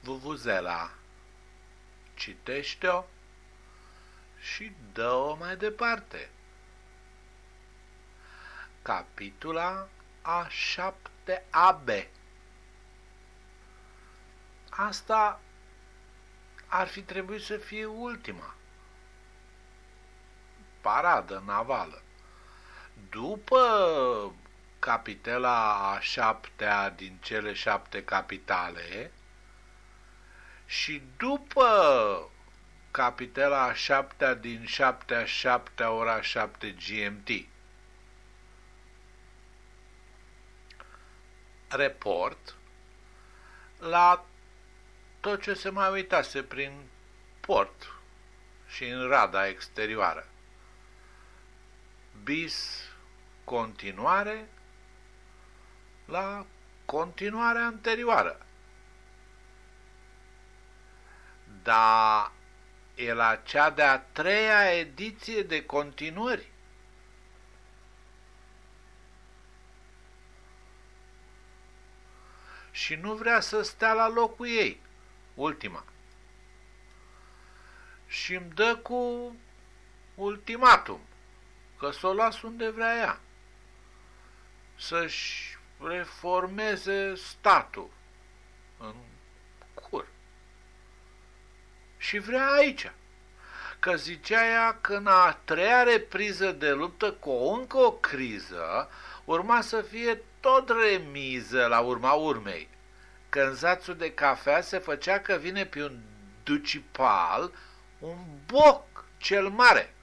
Vuvuzela citește-o și dă-o mai departe. Capitula a 7 AB Asta ar fi trebuit să fie ultima. Paradă navală. După capitela a șaptea din cele șapte capitale și după capitela a șaptea din șaptea șaptea ora șapte GMT. Report la tot ce se mai uitase prin port și în rada exterioară. Bis continuare la continuarea anterioară. Dar e la cea de-a treia ediție de continuări. Și nu vrea să stea la locul ei, ultima. Și îmi dă cu ultimatum, că să o las unde vrea ea, să-și reformeze statul în cur. Și vrea aici. Că zicea ea că în a treia repriză de luptă cu o încă o criză urma să fie tot remiză la urma urmei. Că în zațul de cafea se făcea că vine pe un ducipal un boc cel mare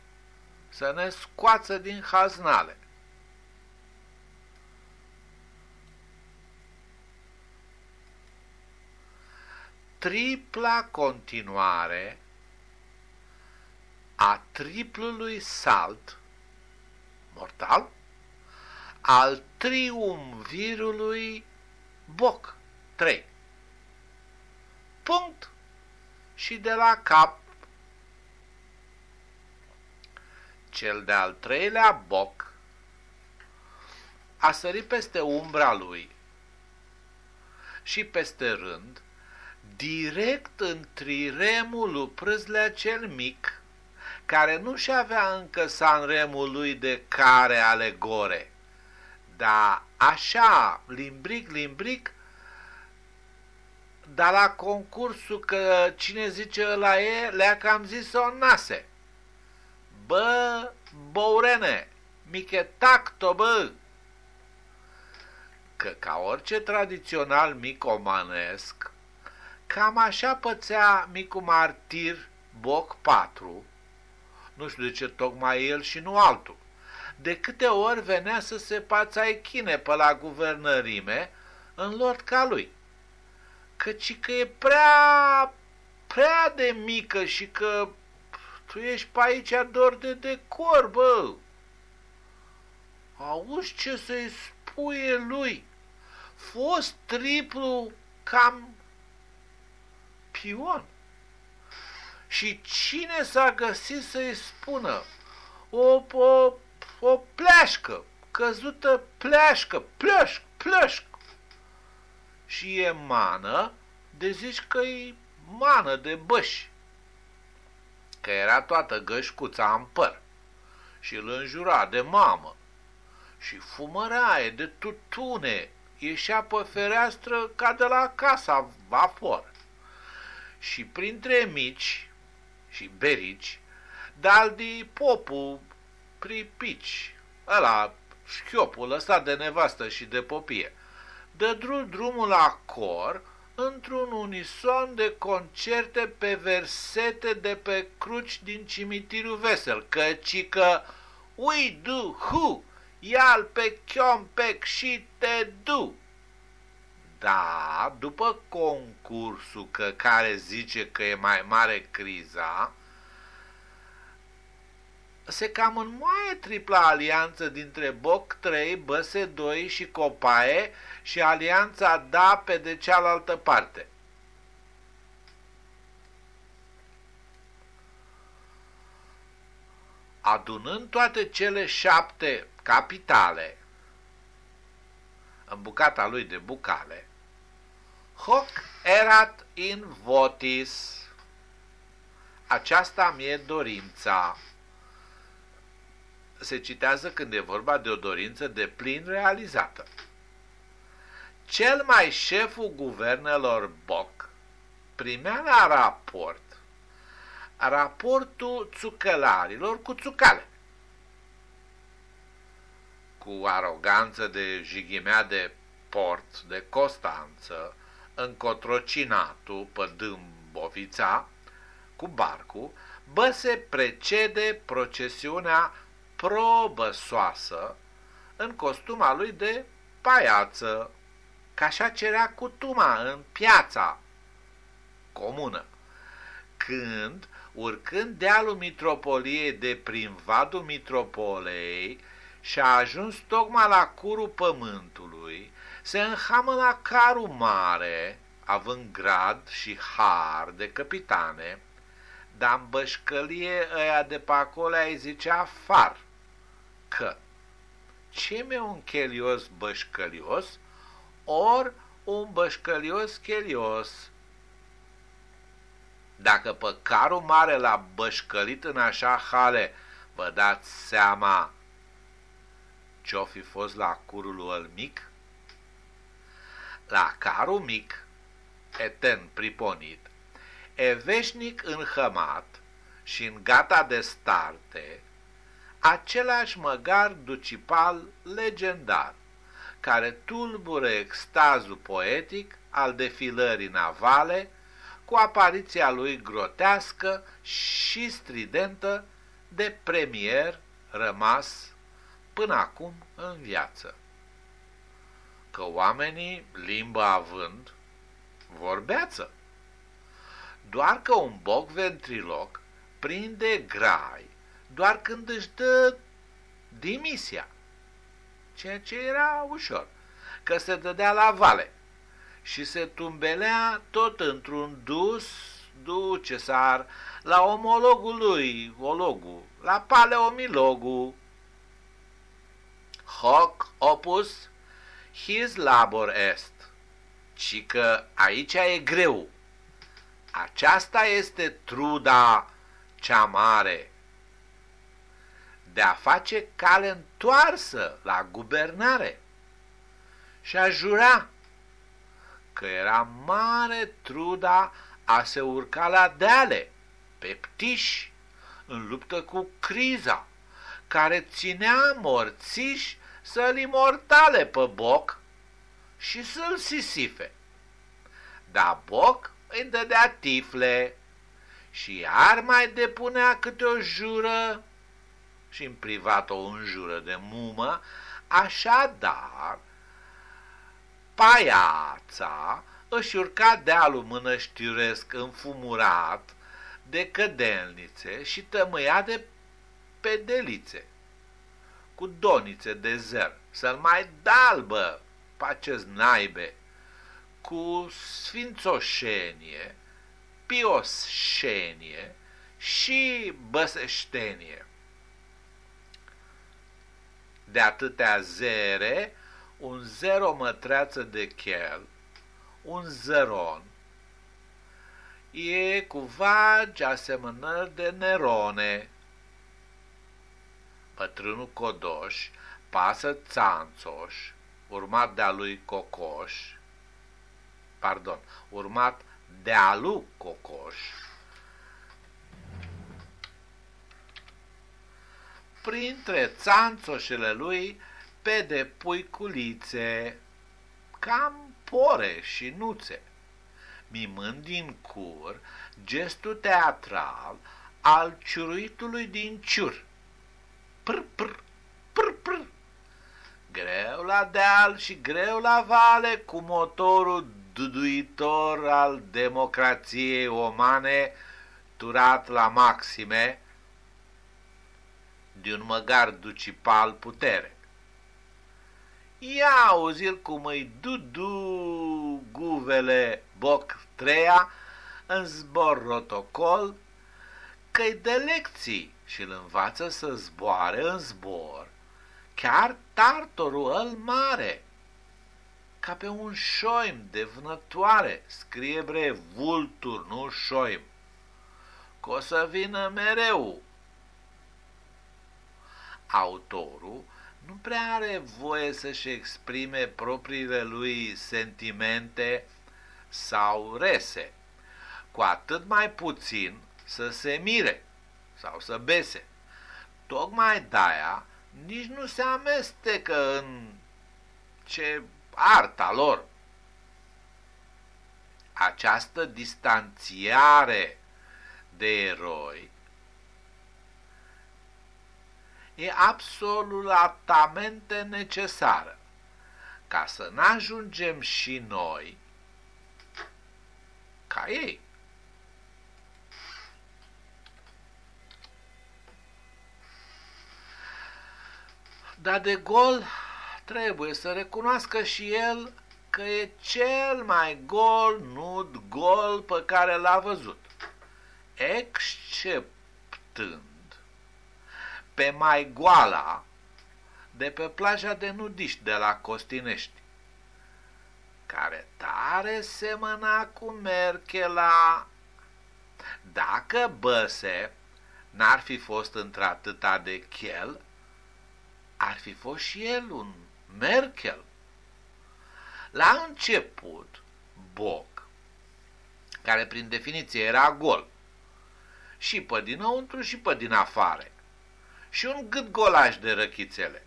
să ne scoață din haznale. Tripla continuare a triplului salt mortal al triumvirului Boc 3. Punct și de la cap cel de-al treilea boc a sărit peste umbra lui și peste rând direct în triremul lui Prâzlea cel mic, care nu și avea încă sanremul lui de care alegore, dar așa, limbric, limbric, dar la concursul că cine zice ăla e, le-a cam zis-o nase. Bă, bourene, miche tacto, bă! Că ca orice tradițional micomanesc, Cam așa pățea micul martir Boc 4, nu știu de ce tocmai el și nu altul. De câte ori venea să se pața echine pe la guvernărime în lot ca lui. Căci că e prea, prea de mică și că tu ești pe aici doar de decor, bă. Auzi ce să-i spuie lui? Fost triplu cam pion. Și cine s-a găsit să-i spună o, o, o pleașcă, căzută pleașcă, plășc, plășc. Și e mană de zici că e mană de băși, că era toată gășcuța în păr și îl înjura de mamă și fumăraie de tutune, ieșea pe fereastră ca de la casa vapor și printre mici și berici, Daldi Popu Pripici, ăla șchiopul ăsta de nevastă și de popie, dă drumul la cor într-un unison de concerte pe versete de pe cruci din cimitirul vesel, căci că we do who, ial pe chiompec și te du. Da, după concursul că care zice că e mai mare criza, se cam înmoaie tripla alianță dintre Boc 3, Băse 2 și Copaie și alianța Da pe de cealaltă parte. Adunând toate cele șapte capitale în bucata lui de bucale, Hoc erat in votis. Aceasta mi-e dorința. Se citează când e vorba de o dorință de plin realizată. Cel mai șeful guvernelor Boc primea la raport raportul țucălarilor cu țucale. Cu aroganță de jighimea de port de Costanță, încotrocinatul pe Dâmbovița, cu barcu, bă se precede procesiunea probăsoasă în costuma lui de paiață, ca așa cerea cutuma în piața comună, când, urcând dealul mitropoliei de prin vadul mitropolei și-a ajuns tocmai la curul pământului, se înhamă la carul mare, având grad și har de capitane, dar în bășcălie ăia de pe acolo îi zicea far, că ce mi un chelios bășcălios, or un bășcălios chelios. Dacă pe carul mare l-a bășcălit în așa hale, vă dați seama ce-o fi fost la curul ăl mic? La carul mic, etern priponit, e veșnic înhămat și în gata de starte, același măgar ducipal legendar, care tulbure extazul poetic al defilării navale cu apariția lui grotească și stridentă de premier rămas până acum în viață. Că oamenii, limba având, vorbeață. Doar că un boc ventriloc prinde grai doar când își dă dimisia, ceea ce era ușor, că se dădea la vale și se tumbelea tot într-un dus ducesar la omologul lui, ologul, la paleomilogul. Hoc opus his labor est, ci că aici e greu. Aceasta este truda cea mare. De a face cale întoarsă la guvernare. Și a jura că era mare truda a se urca la deale, pe ptiși, în luptă cu criza, care ținea morțiși să-l imortale pe boc și să-l sisife. Dar boc îi dădea tifle și iar mai depunea câte o jură și în privat o înjură de mumă, așadar paiața își urca dealul mănăștiresc înfumurat de cădelnițe și tămâia de pedelițe cu donițe de zer, să-l mai dalbă pe acest naibe, cu sfințoșenie, piosșenie și băseștenie de atâtea zere, un zero mătreață de chel, un zeron, e cu vagi asemănări de nerone. Pătrânul Codoș pasă țanțoș, urmat de-a lui Cocoș, pardon, urmat de-a lui Cocoș, printre țanțoșele lui pe de puiculițe, cam pore și nuțe, mimând din cur gestul teatral al ciuruitului din ciur. Pr, pr, pr, pr. Greu la deal și greu la vale cu motorul duduitor al democrației omane turat la maxime, de un măgar ducipal putere. Ia auzir cum îi dudu guvele boc treia în zbor rotocol, că-i de lecții și îl învață să zboare în zbor, chiar tartorul îl mare, ca pe un șoim de vânătoare, scrie bre vultur, nu șoim, că o să vină mereu. Autorul nu prea are voie să-și exprime propriile lui sentimente sau rese, cu atât mai puțin să se mire sau să bese. Tocmai de-aia nici nu se amestecă în ce arta lor. Această distanțiare de eroi e absolutamente necesară ca să nu ajungem și noi ca ei. Dar de gol trebuie să recunoască și el că e cel mai gol nud gol pe care l-a văzut, exceptând pe mai goala de pe plaja de nudiști de la Costinești, care tare semăna cu Merchela. Dacă Băse n-ar fi fost într-atâta de chel, ar fi fost și el un Merkel. La început, Boc, care prin definiție era gol, și pe dinăuntru și pe din afară, și un gât golaj de răchițele.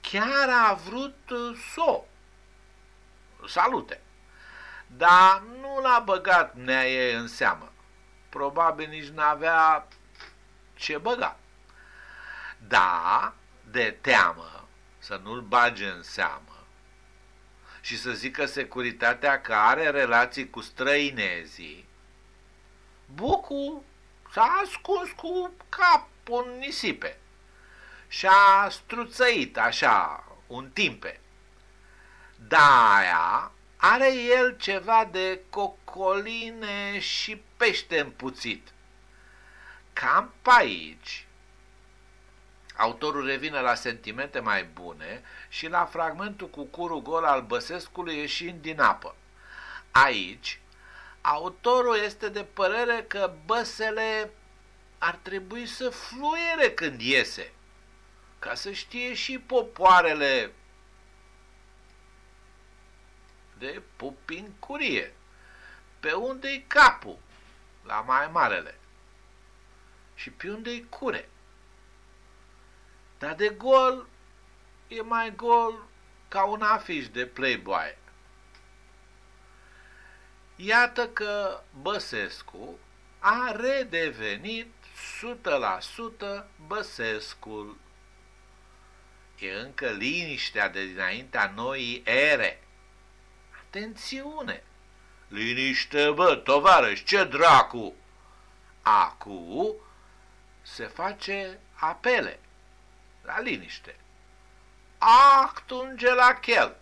Chiar a vrut so. Salute. Dar nu l-a băgat neaie în seamă. Probabil nici n-avea ce băga. Da, de teamă să nu-l bage în seamă și să zică securitatea că are relații cu străinezii, Bucu s-a ascuns cu capul în nisipe și a struțăit așa un timpe. Da, are el ceva de cocoline și pește împuțit. Cam pe aici Autorul revine la sentimente mai bune și la fragmentul cu curul gol al Băsescului ieșind din apă. Aici, autorul este de părere că băsele ar trebui să fluiere când iese, ca să știe și popoarele de pupincurie. Pe unde-i capul? La mai marele. Și pe unde-i cure? Dar de gol e mai gol ca un afiș de Playboy. Iată că Băsescu a redevenit 100% Băsescul. E încă liniștea de dinaintea noii ere. Atențiune! Liniște, bă, tovarăș, ce dracu! Acu se face apele la liniște. Actunge la chel,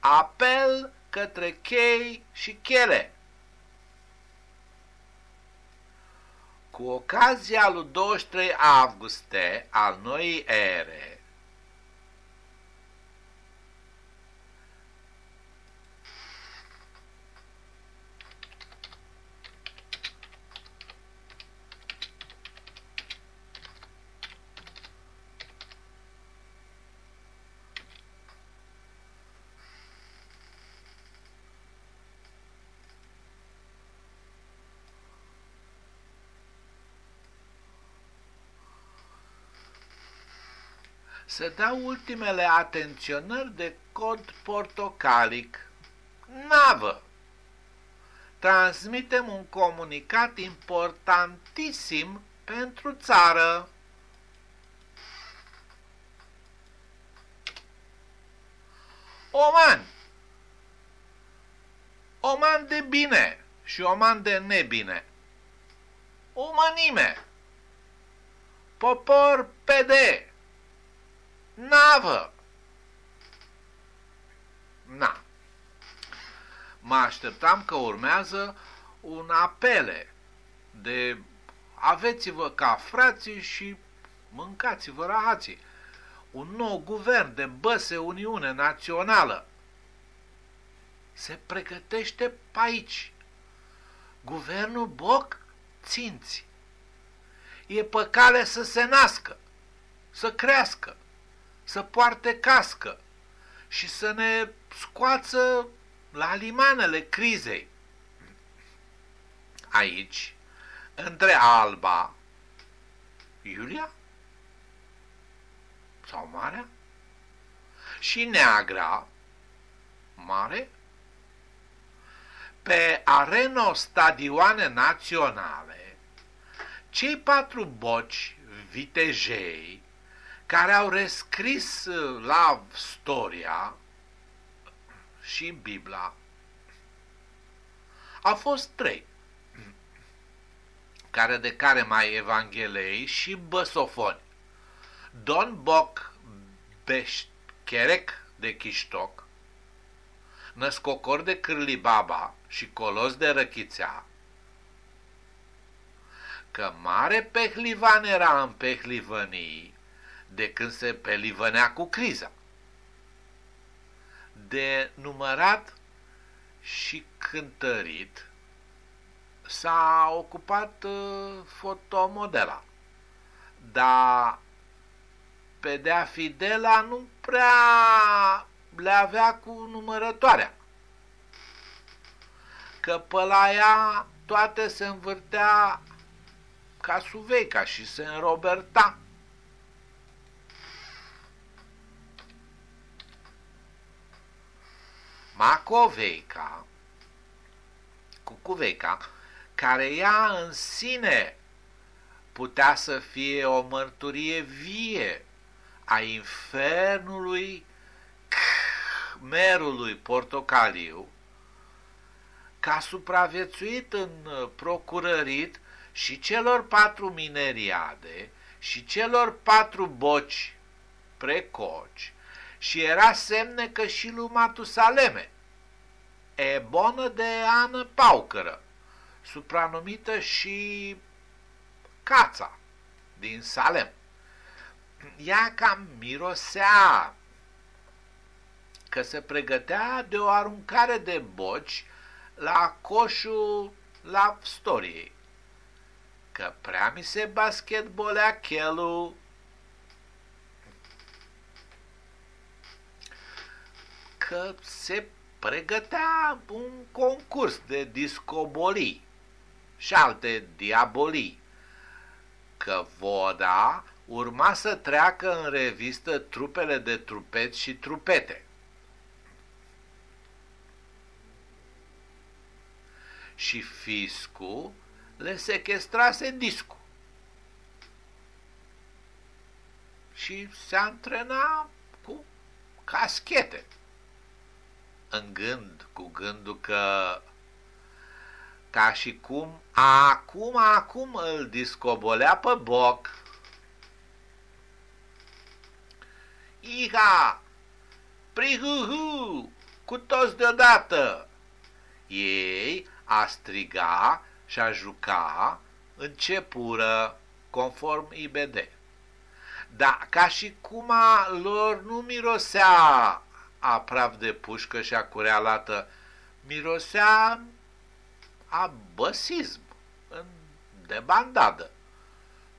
apel către chei și chele. Cu ocazia lui 23 auguste al noii ere, se dau ultimele atenționări de cod portocalic. Navă! Transmitem un comunicat importantisim pentru țară. Oman! Oman de bine și oman de nebine. Umanime! Popor PD! Navă! Na. Mă așteptam că urmează un apele de aveți-vă ca frații și mâncați-vă rahații. Un nou guvern de băse Uniune Națională. se pregătește pe aici. Guvernul Boc ținți. E pe cale să se nască, să crească, să poarte cască și să ne scoață la limanele crizei. Aici, între Alba, Iulia? Sau Marea? Și Neagra, Mare, pe areno stadioane naționale, cei patru boci vitejei care au rescris la storia și Biblia au fost trei, care de care mai evanghelei și băsofoni. Don Boc Beșcherec de Chiștoc, născocor de Cârlibaba și colos de Răchițea, că mare pehlivan era în pehlivănii de când se pelivănea cu criza. De numărat și cântărit s-a ocupat uh, fotomodela, dar pe Dea Fidela nu prea le avea cu numărătoarea. Că pe la ea toate se învârtea ca suveica și se înroberta. Macoveica, cucuveica, care ea în sine putea să fie o mărturie vie a infernului merului portocaliu, ca supraviețuit în procurărit și celor patru mineriade și celor patru boci precoci și era semne că și lui Matusaleme, e bună de Ană Paucără, supranumită și Cața din Salem. Ea cam mirosea că se pregătea de o aruncare de boci la coșul la storiei. Că prea mi se basketbolea chelul că se pregătea un concurs de discobolii și alte diabolii, că voda urma să treacă în revistă trupele de trupeți și trupete. Și fiscul le sequestrase discul. Și se antrena cu caschete în gând, cu gândul că ca și cum acum, acum îl discobolea pe boc. Iha! Prihuhu! Cu toți deodată! Ei a striga și a juca începură conform IBD. Dar ca și cum a lor nu mirosea a praf de pușcă și a curealată, mirosea a băsism, în debandadă.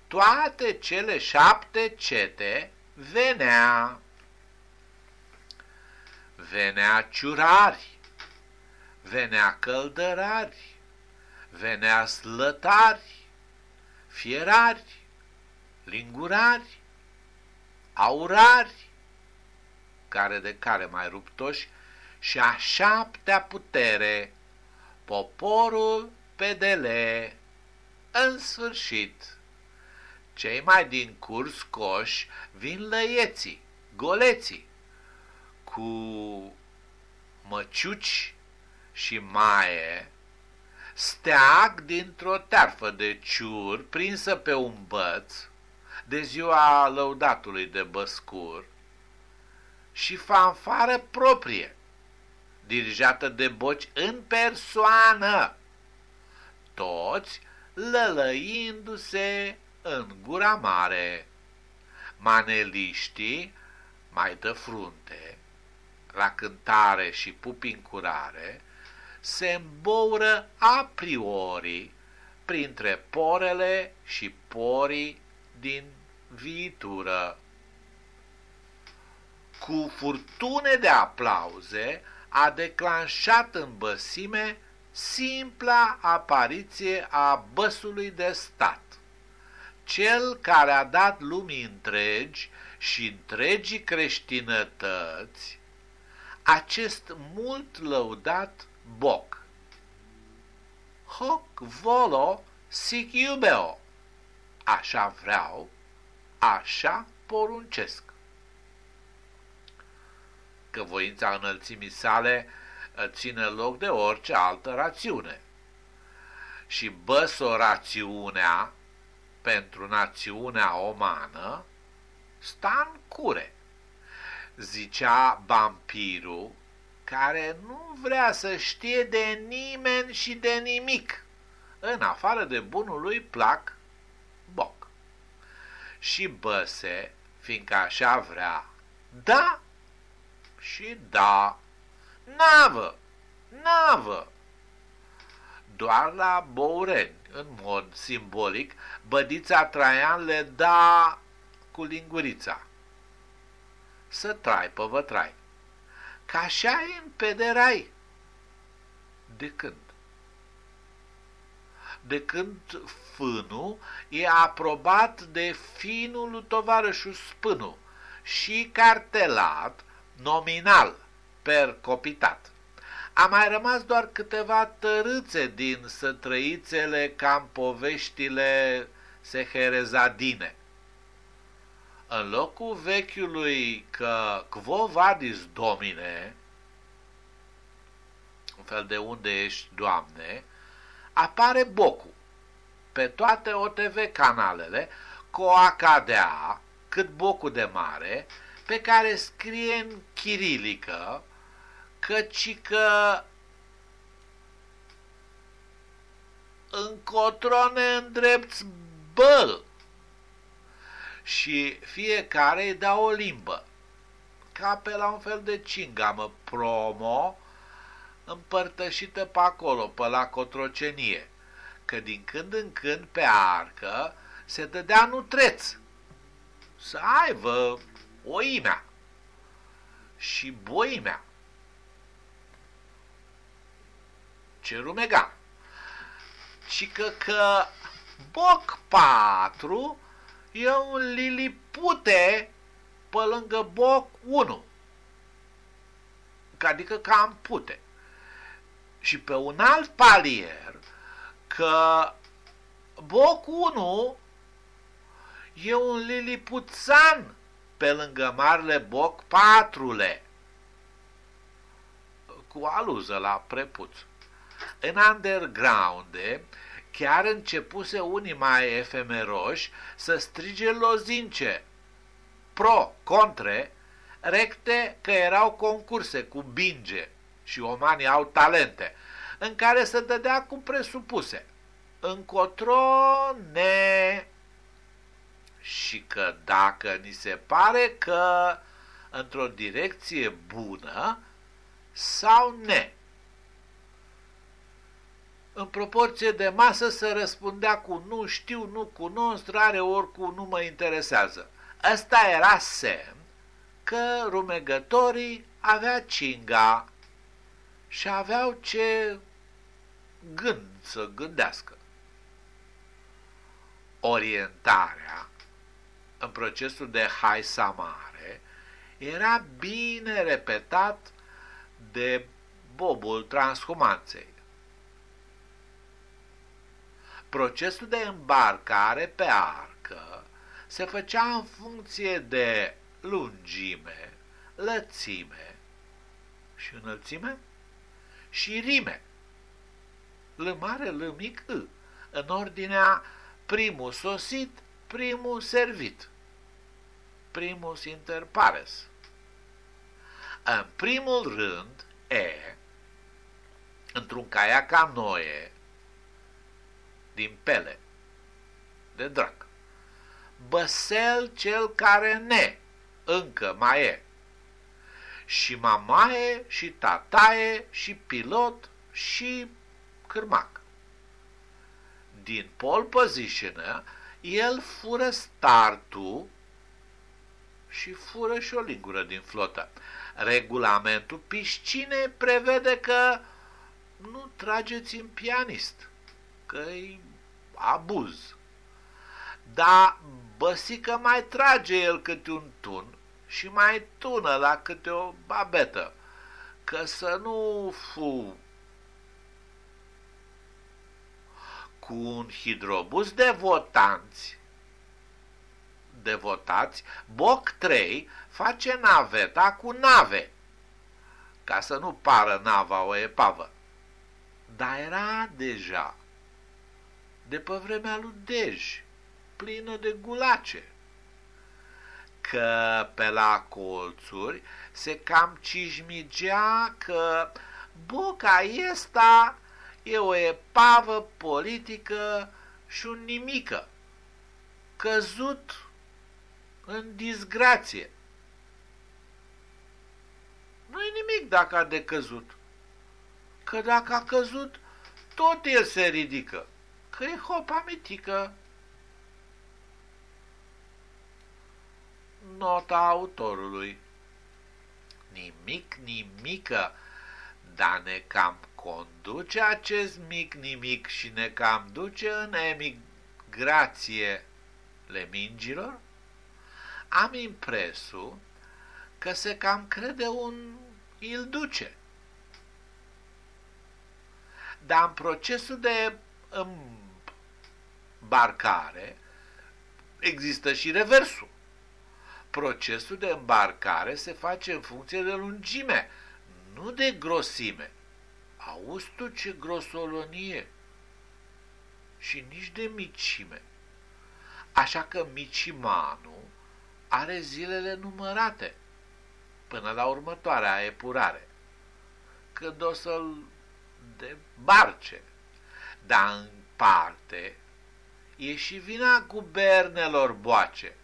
Toate cele șapte cete venea. Venea ciurari, venea căldărari, venea slătari, fierari, lingurari, aurari, care de care mai ruptoși, și a șaptea putere, poporul pedele, în sfârșit. Cei mai din curs coși vin lăieții, goleții, cu măciuci și maie, steag dintr-o tearfă de ciur prinsă pe un băț, de ziua lăudatului de băscur, și fanfară proprie, dirijată de boci în persoană, toți lălăindu-se în gura mare. Maneliștii mai dă frunte, la cântare și pupi în curare, se îmboură a priori printre porele și porii din viitură. Cu furtune de aplauze a declanșat în băsime simpla apariție a băsului de stat, cel care a dat lumii întregi și întregii creștinătăți acest mult lăudat boc. Hoc volo sic iubeo. Așa vreau, așa poruncesc. Că voința înălțimii sale uh, ține loc de orice altă rațiune. Și băsă rațiunea pentru națiunea omană sta în cure. Zicea vampirul care nu vrea să știe de nimeni și de nimic, în afară de bunul lui plac boc. Și băse, fiindcă așa vrea, da și da, navă, navă. Doar la Boureni, în mod simbolic, bădița Traian le da cu lingurița. Să trai, pe vă trai. Ca așa e în pederai. De când? De când fânul e aprobat de finul tovarășul spânul și cartelat nominal per copitat. A mai rămas doar câteva tărâțe din sătrăițele cam poveștile seherezadine. În locul vechiului că quo vadis domine, un fel de unde ești, Doamne, apare bocul pe toate OTV canalele cu o acadea cât bocul de mare, pe care scrie în chirilică căci că încotro ne îndrepți băl. Și fiecare îi dă o limbă, ca pe la un fel de cingamă promo împărtășită pe acolo, pe la cotrocenie, că din când în când pe arcă se dădea nutreț, să aibă oimea și boimea. Ce rumega. Și că, că boc patru e un lilipute pe lângă boc 1. Adică cam pute. Și pe un alt palier că boc 1 e un lilipuțan pe lângă marele boc patrule cu aluză la prepuț. În underground chiar începuse unii mai efemeroși să strige lozince, pro, contre, recte că erau concurse cu binge și omanii au talente, în care se dădea cu presupuse. Încotro ne... Și că dacă ni se pare că într-o direcție bună sau ne în proporție de masă se răspundea cu nu știu, nu cunosc, rare ori cu nu mă interesează. Ăsta era semn că rumegătorii avea cinga și aveau ce gând să gândească. Orientarea în procesul de hai samare era bine repetat de bobul transhumanței Procesul de îmbarcare pe arcă se făcea în funcție de lungime, lățime și înălțime și rime. L mare, L mic, I, în ordinea primul sosit, primul servit, primus inter pares. În primul rând, E, într-un caiac canoe, din pele, de drac. Băsel cel care ne, încă mai e. și mamaie, și tataie, și pilot, și cârmac. Din pole position, el fură startul și fură și o lingură din flotă. Regulamentul piscinei prevede că nu trageți în pianist, că e abuz. Dar băsică mai trage el câte un tun și mai tună la câte o babetă, că să nu fu cu un hidrobus de votanți de votați, Boc 3 face naveta cu nave, ca să nu pară nava o epavă. Dar era deja de pe vremea lui Dej, plină de gulace. Că pe la colțuri se cam cijmigea că Boca esta e o epavă politică și un nimică, căzut în disgrație. Nu-i nimic dacă a decăzut, că dacă a căzut, tot el se ridică, că e hopa mitică. Nota autorului Nimic, nimică, dar ne cam conduce acest mic nimic și ne cam duce în emigrație le mingilor? Am impresul că se cam crede un îl duce. Dar în procesul de îmbarcare există și reversul. Procesul de îmbarcare se face în funcție de lungime, nu de grosime. Auzi tu ce grosolonie și nici de micime. Așa că micimanu are zilele numărate până la următoarea epurare, când o să-l debarce. Dar în parte e și vina guvernelor boace,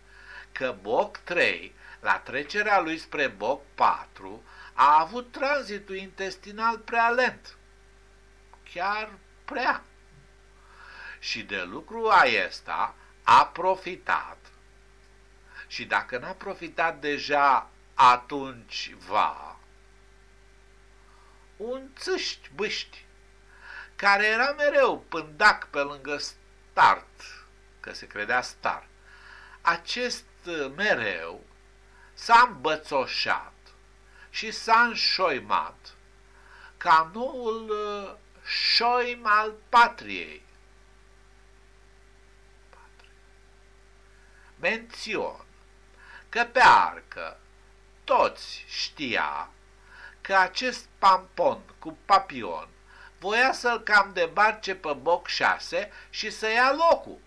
că Boc 3, la trecerea lui spre Boc 4, a avut tranzitul intestinal prea lent. Chiar prea. Și de lucru acesta a profitat. Și dacă n-a profitat deja, atunci va. Un țâști bâști, care era mereu pândac pe lângă start, că se credea star. Acest mereu s-a îmbățoșat și s-a înșoimat ca noul uh, șoim al patriei. Mențion că pe arcă toți știa că acest pampon cu papion voia să-l cam debarce pe boc șase și să ia locul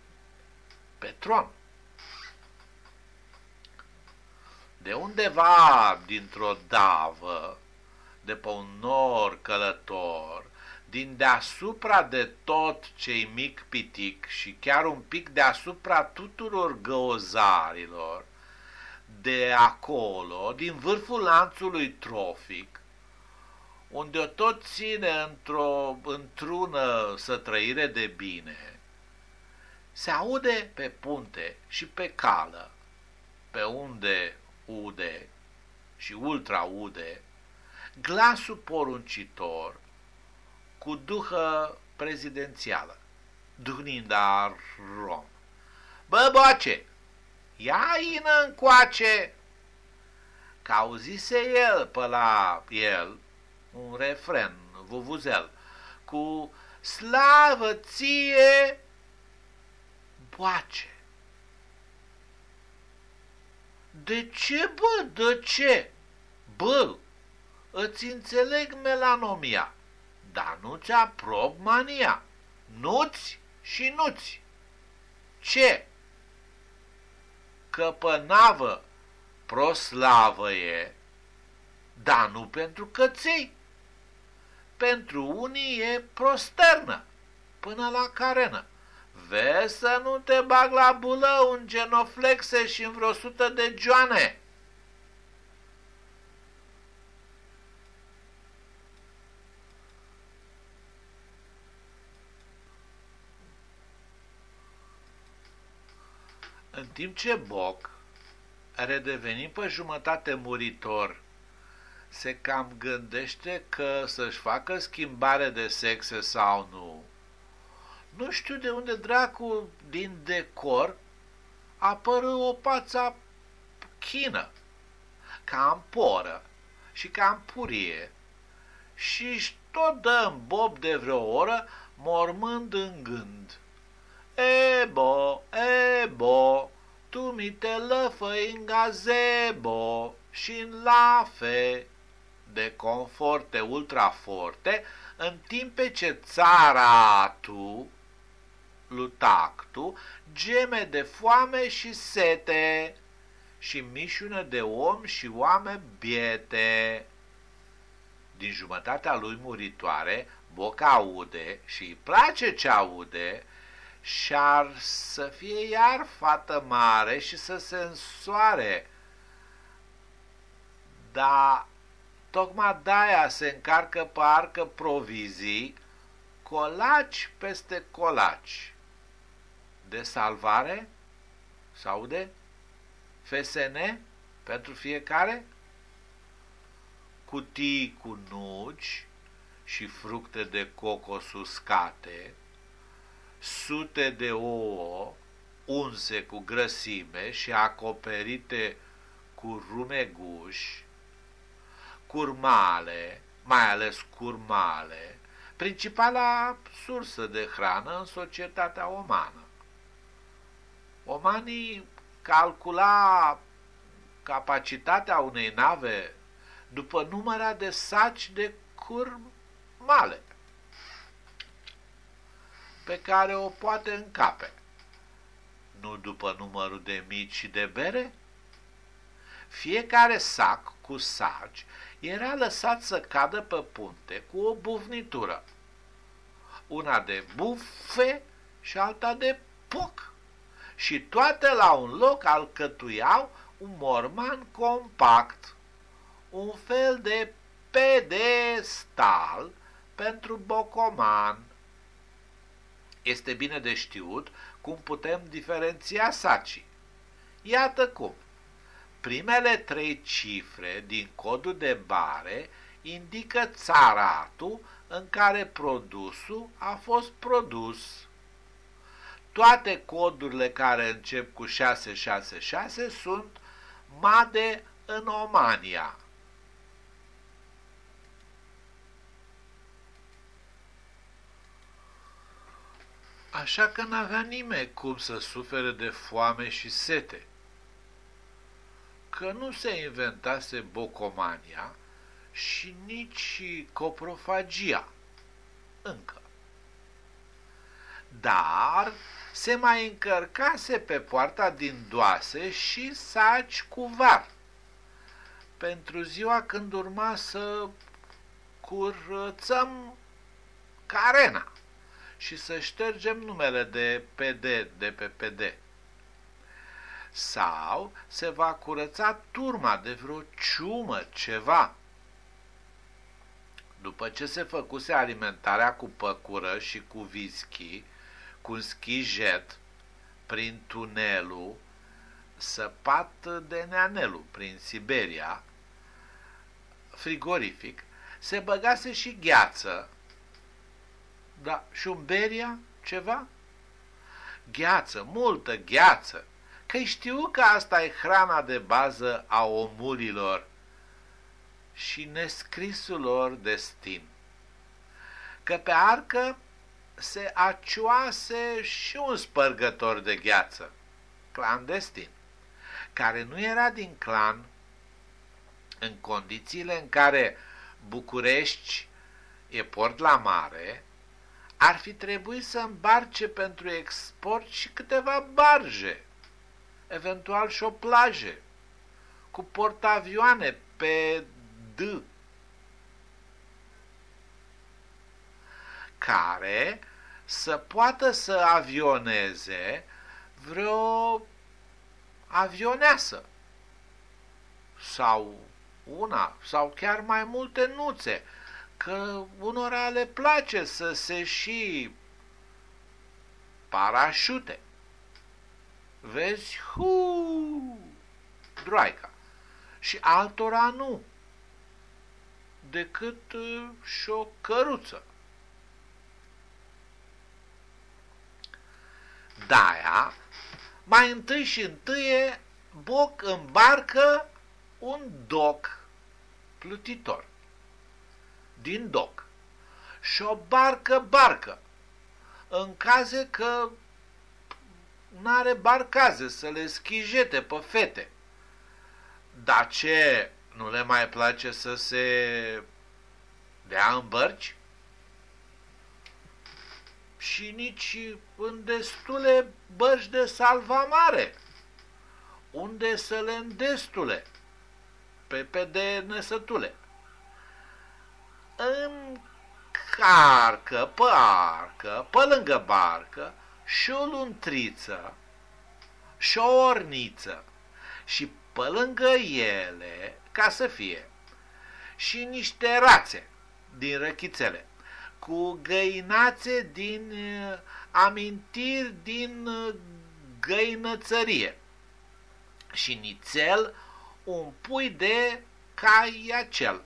pe tron. De undeva dintr-o davă, de pe un nor călător, din deasupra de tot cei mic pitic și chiar un pic deasupra tuturor găozarilor, de acolo, din vârful lanțului trofic, unde o tot ține într-o întrună sătrăire de bine, se aude pe punte și pe cală, pe unde ude și ultra ude, glasul poruncitor cu duhă prezidențială, duhnind a rom. Bă, boace, ia ină încoace! Că auzise el pe la el un refren vuvuzel cu slavă ție boace. De ce, bă, de ce? Bă, îți înțeleg melanomia, dar nu-ți aprob mania. Nu-ți și nu-ți. Ce? Că pe navă proslavă e, dar nu pentru căței. Pentru unii e prosternă, până la carenă. Vezi să nu te bag la bulă un genoflexe și în vreo sută de joane. În timp ce Boc, redevenit pe jumătate muritor, se cam gândește că să-și facă schimbare de sexe sau nu. Nu știu de unde dracu din decor apără o pața chină, cam poră și cam purie și tot dă în bob de vreo oră, mormând în gând. Ebo, ebo, tu mi te lăfă în gazebo și în lafe de conforte ultraforte, în timp ce țara tu, lutactu, geme de foame și sete și mișună de om și oameni biete. Din jumătatea lui muritoare, Boca aude și îi place ce aude și ar să fie iar fată mare și să se însoare. Dar tocmai de-aia se încarcă pe arcă provizii, colaci peste colaci. De salvare? Sau de FSN pentru fiecare? Cutii cu nuci și fructe de cocos uscate, sute de ouă unse cu grăsime și acoperite cu rumeguși, curmale, mai ales curmale, principala sursă de hrană în societatea omană. Omanii calcula capacitatea unei nave după număra de saci de curmale pe care o poate încape, nu după numărul de mici de bere? Fiecare sac cu saci era lăsat să cadă pe punte cu o bufnitură, una de bufe și alta de poc, și toate la un loc alcătuiau un morman compact, un fel de pedestal pentru bocoman este bine de știut cum putem diferenția sacii. Iată cum. Primele trei cifre din codul de bare indică țaratul în care produsul a fost produs. Toate codurile care încep cu 666 sunt made în Omania. Așa că n-avea nimeni cum să sufere de foame și sete. Că nu se inventase bocomania și nici coprofagia încă. Dar se mai încărcase pe poarta din doase și saci cu var pentru ziua când urma să curățăm carena și să ștergem numele de PD de pe PD. Sau se va curăța turma de vreo ciumă, ceva. După ce se făcuse alimentarea cu păcură și cu whisky, cu un schijet prin tunelul săpat de neanelul prin Siberia, frigorific, se băgase și gheață da, și un beria, ceva? Gheață, multă gheață, că știu că asta e hrana de bază a omurilor și nescrisul lor destin. Că pe arcă se acioase și un spărgător de gheață, clandestin, care nu era din clan în condițiile în care București e port la mare, ar fi trebuit să îmbarce pentru export și câteva barje, eventual și o plajă, cu portavioane pe D, care să poată să avioneze vreo avioneasă sau una sau chiar mai multe nuțe că unora le place să se și parașute. vezi, hu, droaica. Și altora nu, decât uh, și o căruță. Daia, mai întâi și întâi Boc îmbarcă un doc plutitor din doc. Și o barcă barcă. În caze că n-are barcaze să le schijete pe fete. Dar ce, nu le mai place să se dea în bărci? Și nici în destule bărci de salvamare, unde să le îndestule, pe, pe de năsătule. Încarcă pe arcă, pe lângă barcă, și o luntriță și o orniță și pe lângă ele, ca să fie, și niște rațe din răchițele, cu găinațe din uh, amintiri din uh, găinățărie și nițel un pui de caiacel,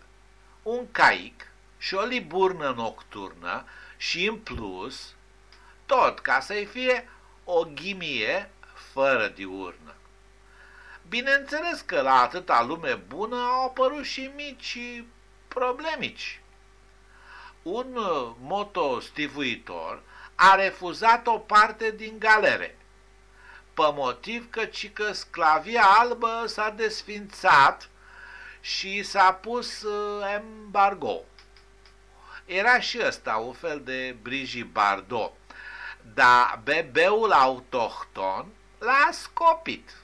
un caic și o liburnă nocturnă și în plus tot ca să-i fie o ghimie fără diurnă. Bineînțeles că la atâta lume bună au apărut și mici problemici. Un motostivuitor a refuzat o parte din galere, pe motiv că, ci că sclavia albă s-a desfințat și s-a pus uh, embargo. Era și ăsta un fel de Brigitte Bardot, dar bebeul autohton l-a scopit.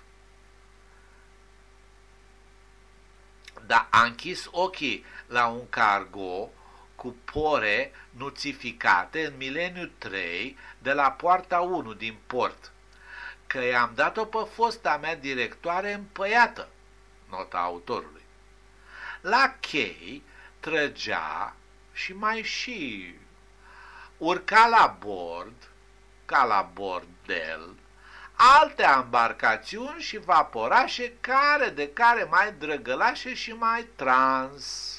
Dar a închis ochii la un cargo cu pore nuțificate în mileniu 3 de la poarta 1 din port, că i-am dat-o pe fosta mea directoare împăiată, nota autorului. La chei trăgea și mai și urca la bord ca la bordel, alte embarcațiuni și vaporașe care de care mai drăgălașe și mai trans.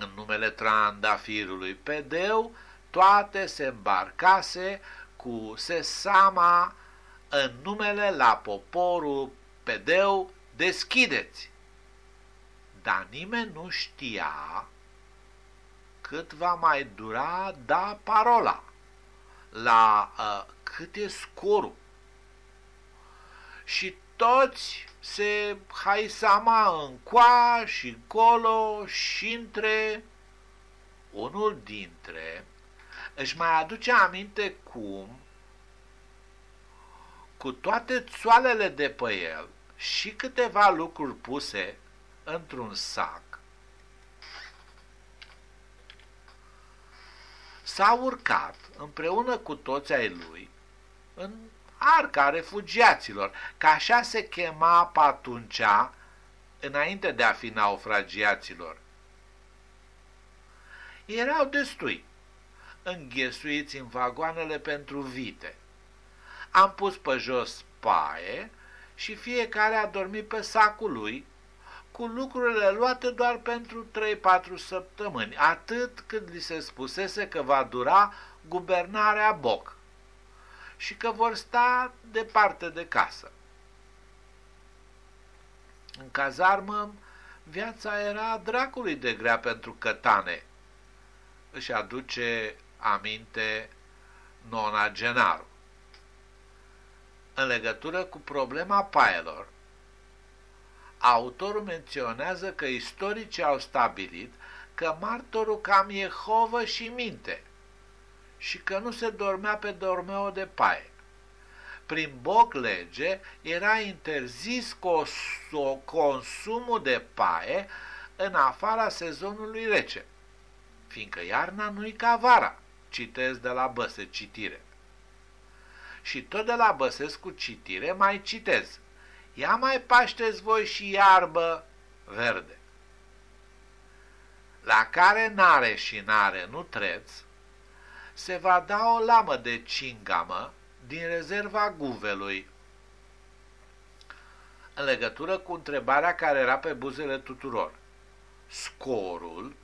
În numele trandafirului Pedeu, toate se îmbarcase cu sesama în numele la poporul Pedeu, deschideți! Dar nimeni nu știa cât va mai dura da parola, la uh, cât e scorul. Și toți se haisama în coa și colo și între unul dintre își mai aduce aminte cum cu toate țoalele de pe el și câteva lucruri puse într-un sac s-a urcat împreună cu toți ai lui în arca refugiaților, că așa se chema pe atunci, înainte de a fi naufragiaților. Erau destui, înghesuiți în vagoanele pentru vite. Am pus pe jos paie și fiecare a dormit pe sacul lui, cu lucrurile luate doar pentru 3-4 săptămâni, atât cât li se spusese că va dura guvernarea Boc și că vor sta departe de casă. În cazarmă, viața era dracului de grea pentru cătane. Își aduce aminte nona Genaru. În legătură cu problema paelor, Autorul menționează că istoricii au stabilit că martorul cam Jehovă și minte și că nu se dormea pe dormeo de paie. Prin boc lege era interzis consumul de paie în afara sezonului rece, fiindcă iarna nu-i ca vara, citez de la Băse citire. Și tot de la Băsescu citire mai citez – ia mai pașteți voi și iarbă verde. La care nare și nare nu treț, se va da o lamă de cingamă din rezerva Guvelui în legătură cu întrebarea care era pe buzele tuturor. Scorul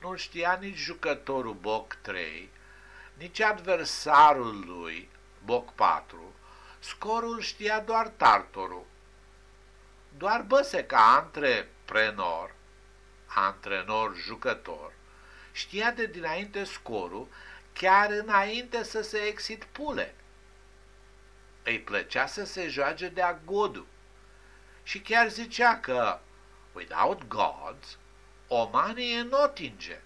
nu știa nici jucătorul Boc 3, nici adversarul lui, Boc 4, scorul știa doar Tartorul. Doar Băseca, antreprenor, antrenor-jucător, știa de dinainte scorul chiar înainte să se exit pule. Îi plăcea să se joage de agodu și chiar zicea că without gods, o manie notinge,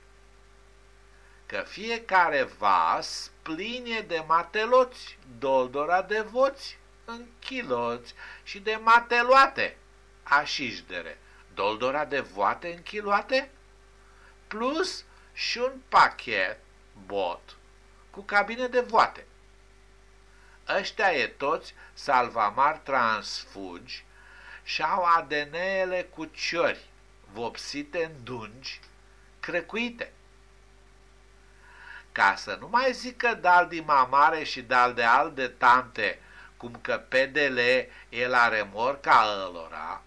că fiecare vas plinie de mateloți, doldora de voți, închiloți și de mateloate, așișdere, doldora de voate închiloate, plus și un pachet bot cu cabine de voate. Ăștia e toți salvamar transfugi și au ADN-ele cu ciori, vopsite în dungi, crecuite. Ca să nu mai zică dal de mamare și dal de al de tante, cum că PDL e la remorca ălora,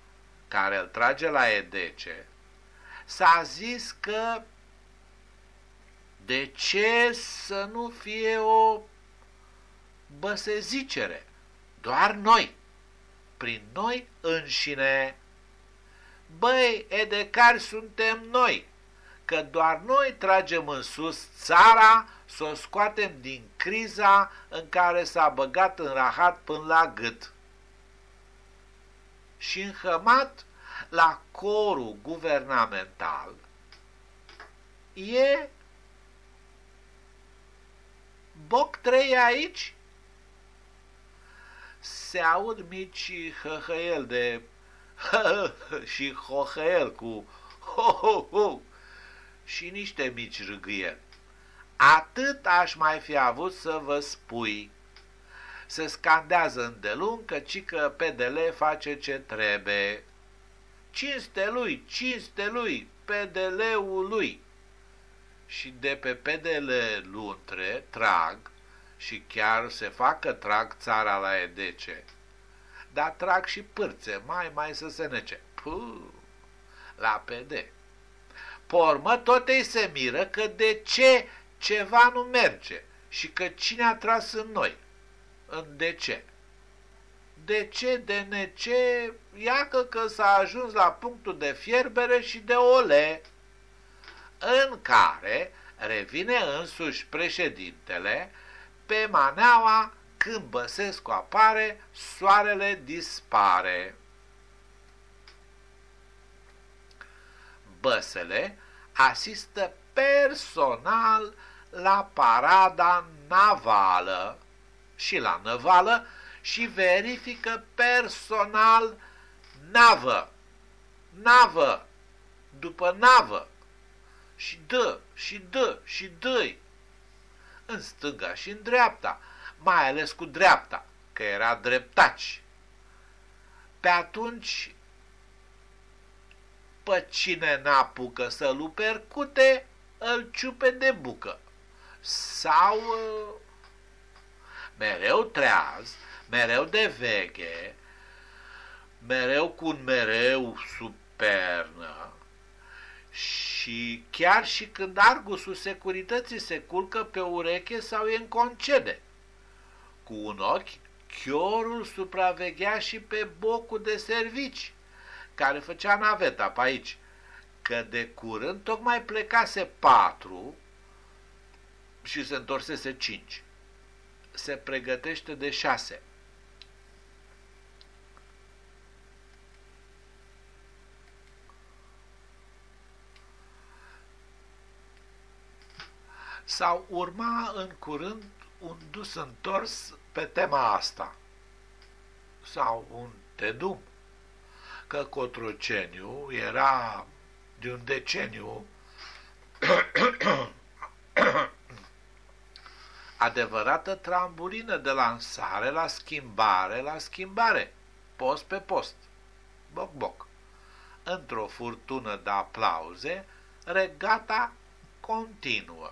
care îl trage la edece, s-a zis că de ce să nu fie o băsezicere? Doar noi, prin noi înșine. Băi, edecari suntem noi, că doar noi tragem în sus țara să o scoatem din criza în care s-a băgat în rahat până la gât. Și înhămat la corul guvernamental e Boc 3 aici? Se aud mici hăhăiel de și hohăiel cu ho-ho-ho și niște mici râgâieli. Atât aș mai fi avut să vă spui. Se scandează îndelung că că PDL face ce trebuie. Cinste lui, cinste lui, PDL-ul lui și de pe pedele luntre trag și chiar se facă trag țara la edece. Dar trag și pârțe, mai mai să se nece. Puh, la PD. Pormă tot ei se miră că de ce ceva nu merge și că cine a tras în noi. În de ce? De ce, de nece, iacă că s-a ajuns la punctul de fierbere și de ole în care revine însuși președintele pe maneaua când Băsescu apare, soarele dispare. Băsele asistă personal la parada navală și la năvală și verifică personal navă, navă, după navă și dă, și dă, și dă în stânga și în dreapta, mai ales cu dreapta, că era dreptaci. Pe atunci, pe cine n-apucă să-l percute, îl ciupe de bucă. Sau uh, mereu treaz, mereu de veche, mereu cu un mereu supernă, și chiar și când argusul securității se culcă pe ureche sau e în concede. Cu un ochi, chiorul supraveghea și pe bocul de servici, care făcea naveta pe aici, că de curând tocmai plecase patru și se întorsese cinci. Se pregătește de șase. sau urma în curând un dus întors pe tema asta sau un tedum că Cotroceniu era de un deceniu adevărată trambulină de lansare la schimbare la schimbare, post pe post, boc boc. Într-o furtună de aplauze, regata continuă.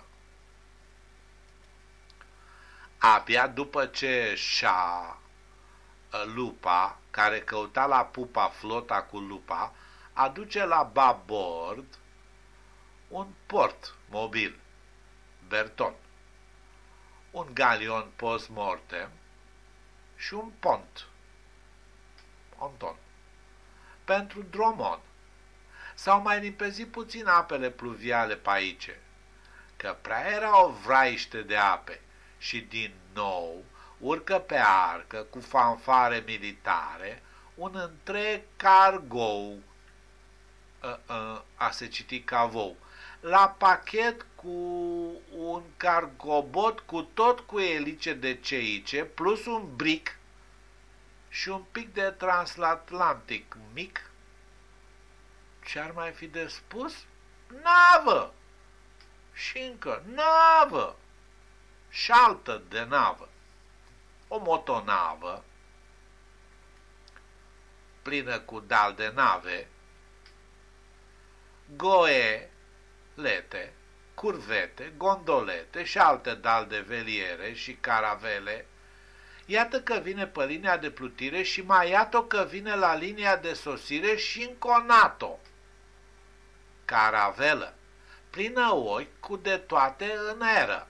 Abia după ce și-a lupa, care căuta la pupa flota cu lupa, aduce la babord un port mobil, Berton, un galion post-mortem și un pont, ponton, pentru dromon. S-au mai limpezit puțin apele pluviale pe aici, că prea era o vraiște de ape și din nou urcă pe arcă cu fanfare militare un întreg cargou, a, a, a se citi cavou, la pachet cu un cargobot cu tot cu elice de ceice, plus un bric și un pic de transatlantic mic. Ce-ar mai fi de spus? Navă! Și încă navă! Și altă de navă. O motonavă plină cu dal de nave, goe, lete, curvete, gondolete și alte dal de veliere și caravele, iată că vine pe linia de plutire și mai iată că vine la linia de sosire și înconato. Caravelă, plină ochi cu de toate în eră,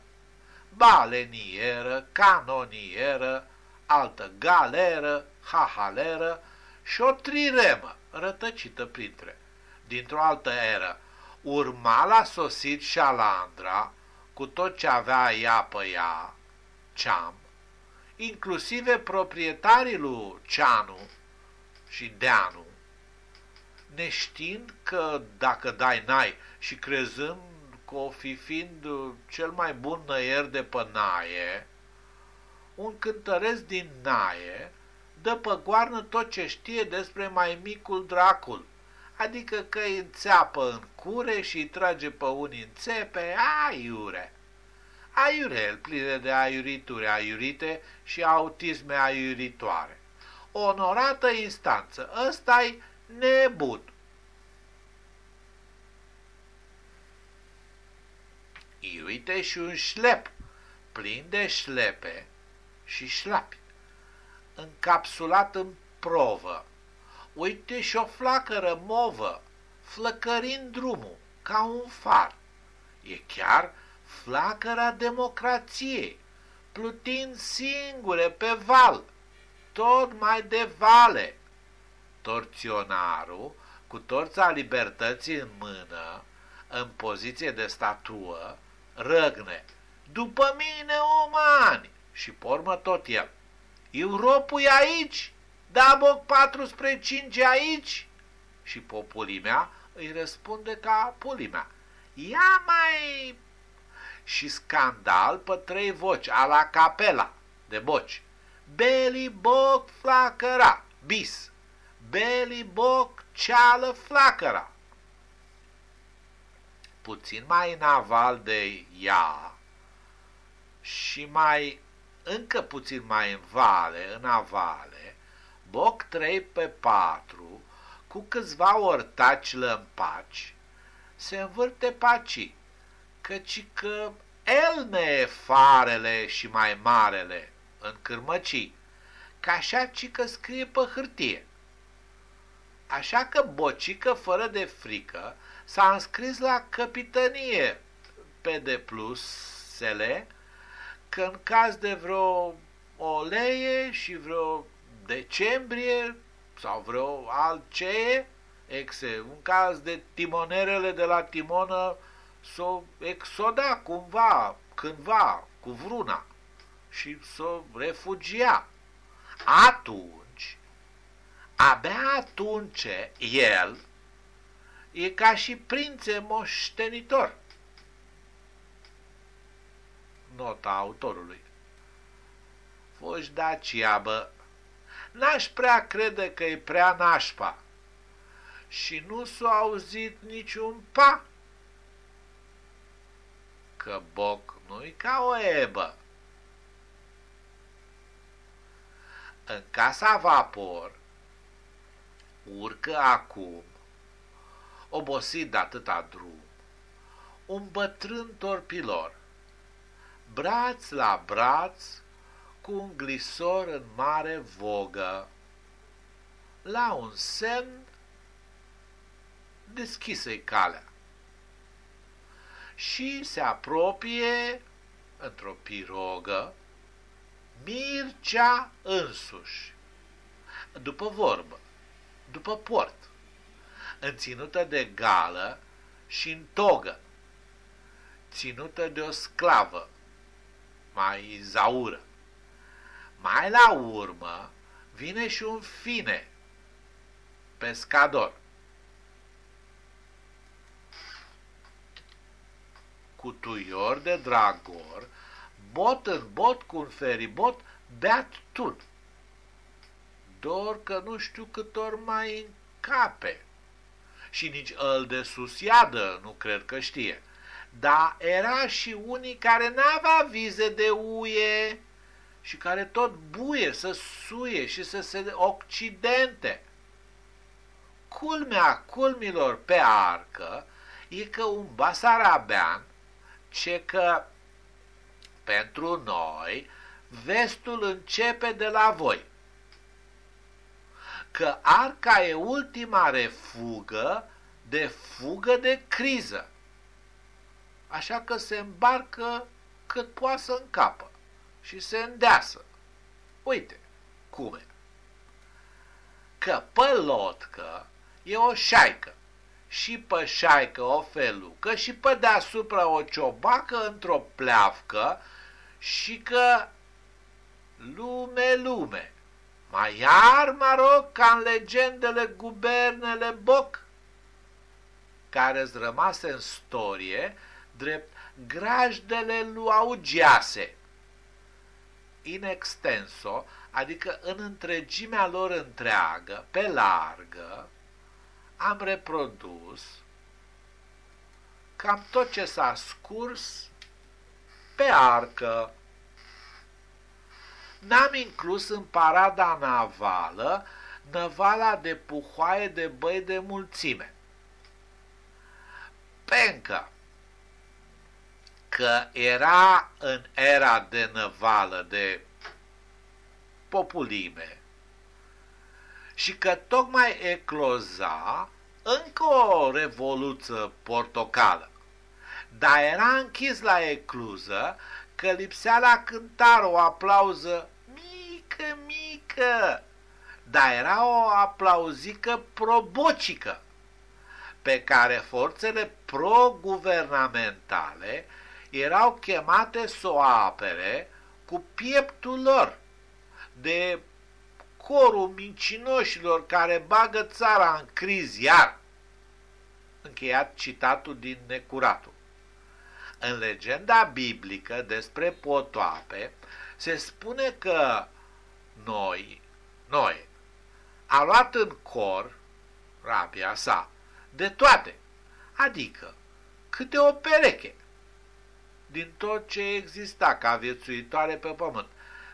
balenieră, canonieră, altă galeră, hahaleră și o triremă rătăcită printre, dintr-o altă eră, urma la sosit șalandra cu tot ce avea ea pe ea, ceam, inclusive proprietarii lui Ceanu și Deanu, neștiind că dacă dai n-ai și crezând că o fi fiind cel mai bun năier de pe naie, un cântăresc din naie dă pe goarnă tot ce știe despre mai micul dracul, adică că îi înțeapă în cure și îi trage pe unii în țepe, aiure. Aiurel pline de aiurituri aiurite și autisme aiuritoare. Onorată instanță, ăsta-i nebun. Uite și un șlep, plin de șlepe și șlapi, încapsulat în provă, uite și o flacără movă, flăcărind drumul, ca un far. E chiar flacăra democrației, plutind singure pe val, tot mai de vale. Torționarul, cu torța libertății în mână, în poziție de statuă, răgne, după mine, omani, și pormă tot el. Europul e aici, da boc patru spre cinci aici? Și populimea îi răspunde ca pulimea. Ia mai... Și scandal pe trei voci, a la capela, de boci. Beli boc flacăra, bis. Beli boc ceală flacăra. Puțin mai în aval de ea și mai încă puțin mai în vale, în avale, boc 3 pe 4, cu câțiva ortaci lămpaci, se învârte paci, căci că el ne e farele și mai marele în cârmăcii, ca așa ci că scrie pe hârtie. Așa că bocică fără de frică s-a înscris la capitănie pe de plus sele, că în caz de vreo o leie și vreo decembrie sau vreo altcee, exe, un caz de timonerele de la Timonă s-o exoda cumva, cândva, cu vruna și s-o refugia. Atunci, abia atunci, el e ca și prințe moștenitor nota autorului. Foși Dacia, bă, n-aș prea crede că e prea nașpa și nu s-a auzit niciun pa. Că boc nu-i ca o ebă. În casa vapor urcă acum, obosit de atâta drum, un bătrân torpilor braț la braț, cu un glisor în mare vogă. La un semn, deschisă-i calea. Și se apropie, într-o pirogă, Mircea însuși, după vorbă, după port, înținută de gală și în togă, ținută de o sclavă, mai zaură. Mai la urmă vine și un fine, pescador. Cu tuior de dragor, bot în bot cu un feribot, beat tun. Dor că nu știu cât ori mai încape. Și nici îl de sus iadă, nu cred că știe. Dar era și unii care n-avea vize de uie și care tot buie să suie și să se occidente. Culmea culmilor pe arcă e că un basarabean ce că pentru noi vestul începe de la voi. Că arca e ultima refugă de fugă de criză. Așa că se îmbarcă cât poate să încapă și se îndeasă. Uite cum e. Că pe lotcă e o șaică și pe șaică o felucă și pe deasupra o ciobacă într-o pleavcă și că lume, lume, mai iar, mă rog, ca în legendele gubernele Boc, care îți rămase în storie drept grajdele lui Augiase, in extenso, adică în întregimea lor întreagă, pe largă, am reprodus cam tot ce s-a scurs pe arcă. N-am inclus în parada navală năvala de puhoaie de băi de mulțime. Pencă că era în era de năvală, de populime, și că tocmai ecloza încă o revoluță portocală. Dar era închis la ecluză că lipsea la cântar o aplauză mică, mică, dar era o aplauzică probocică pe care forțele pro-guvernamentale erau chemate să o apere cu pieptul lor de corul mincinoșilor care bagă țara în criz iar. Încheiat citatul din Necuratul. În legenda biblică despre potoape se spune că noi, noi, a luat în cor rabia sa de toate, adică câte o pereche din tot ce exista ca viețuitoare pe pământ,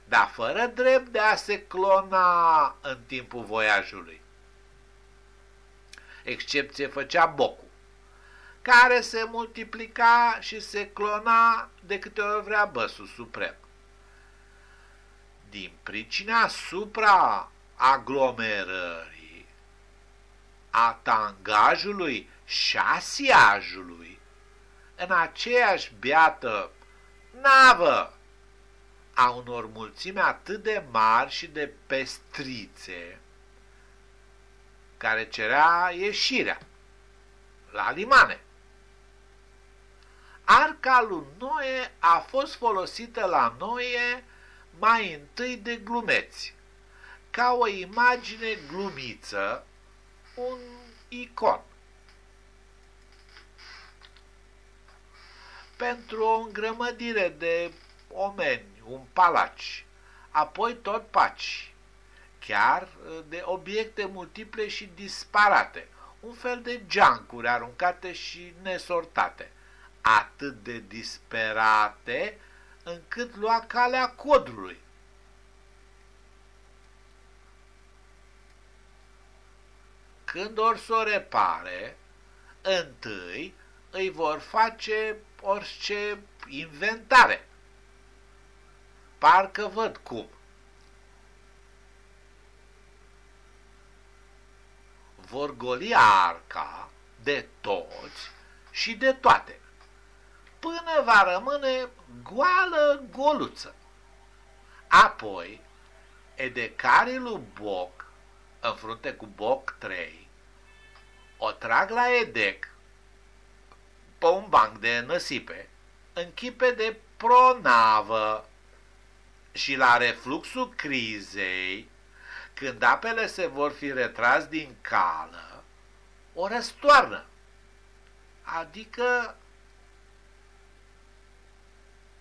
dar fără drept de a se clona în timpul voiajului. Excepție făcea bocul, care se multiplica și se clona de câte ori vrea băsul suprem. Din pricina supra aglomerării, a tangajului și asiajului, în aceeași beată navă a unor mulțime atât de mari și de pestrițe, care cerea ieșirea la limane. Arca lui Noe a fost folosită la Noe mai întâi de glumeți, ca o imagine glumiță, un icon. Pentru o îngrămădire de omeni, un palaci, apoi tot paci, chiar uh, de obiecte multiple și disparate, un fel de geancuri aruncate și nesortate, atât de disperate încât lua calea codrului. Când or să o repare, întâi îi vor face orice inventare. parcă văd cum. Vor goli arca de toți și de toate, până va rămâne goală goluță. Apoi, edecarii lui Boc, în frunte cu Boc 3, o trag la edec pe un banc de năsipe, închipe de pronavă și la refluxul crizei, când apele se vor fi retras din cală, o răstoarnă. Adică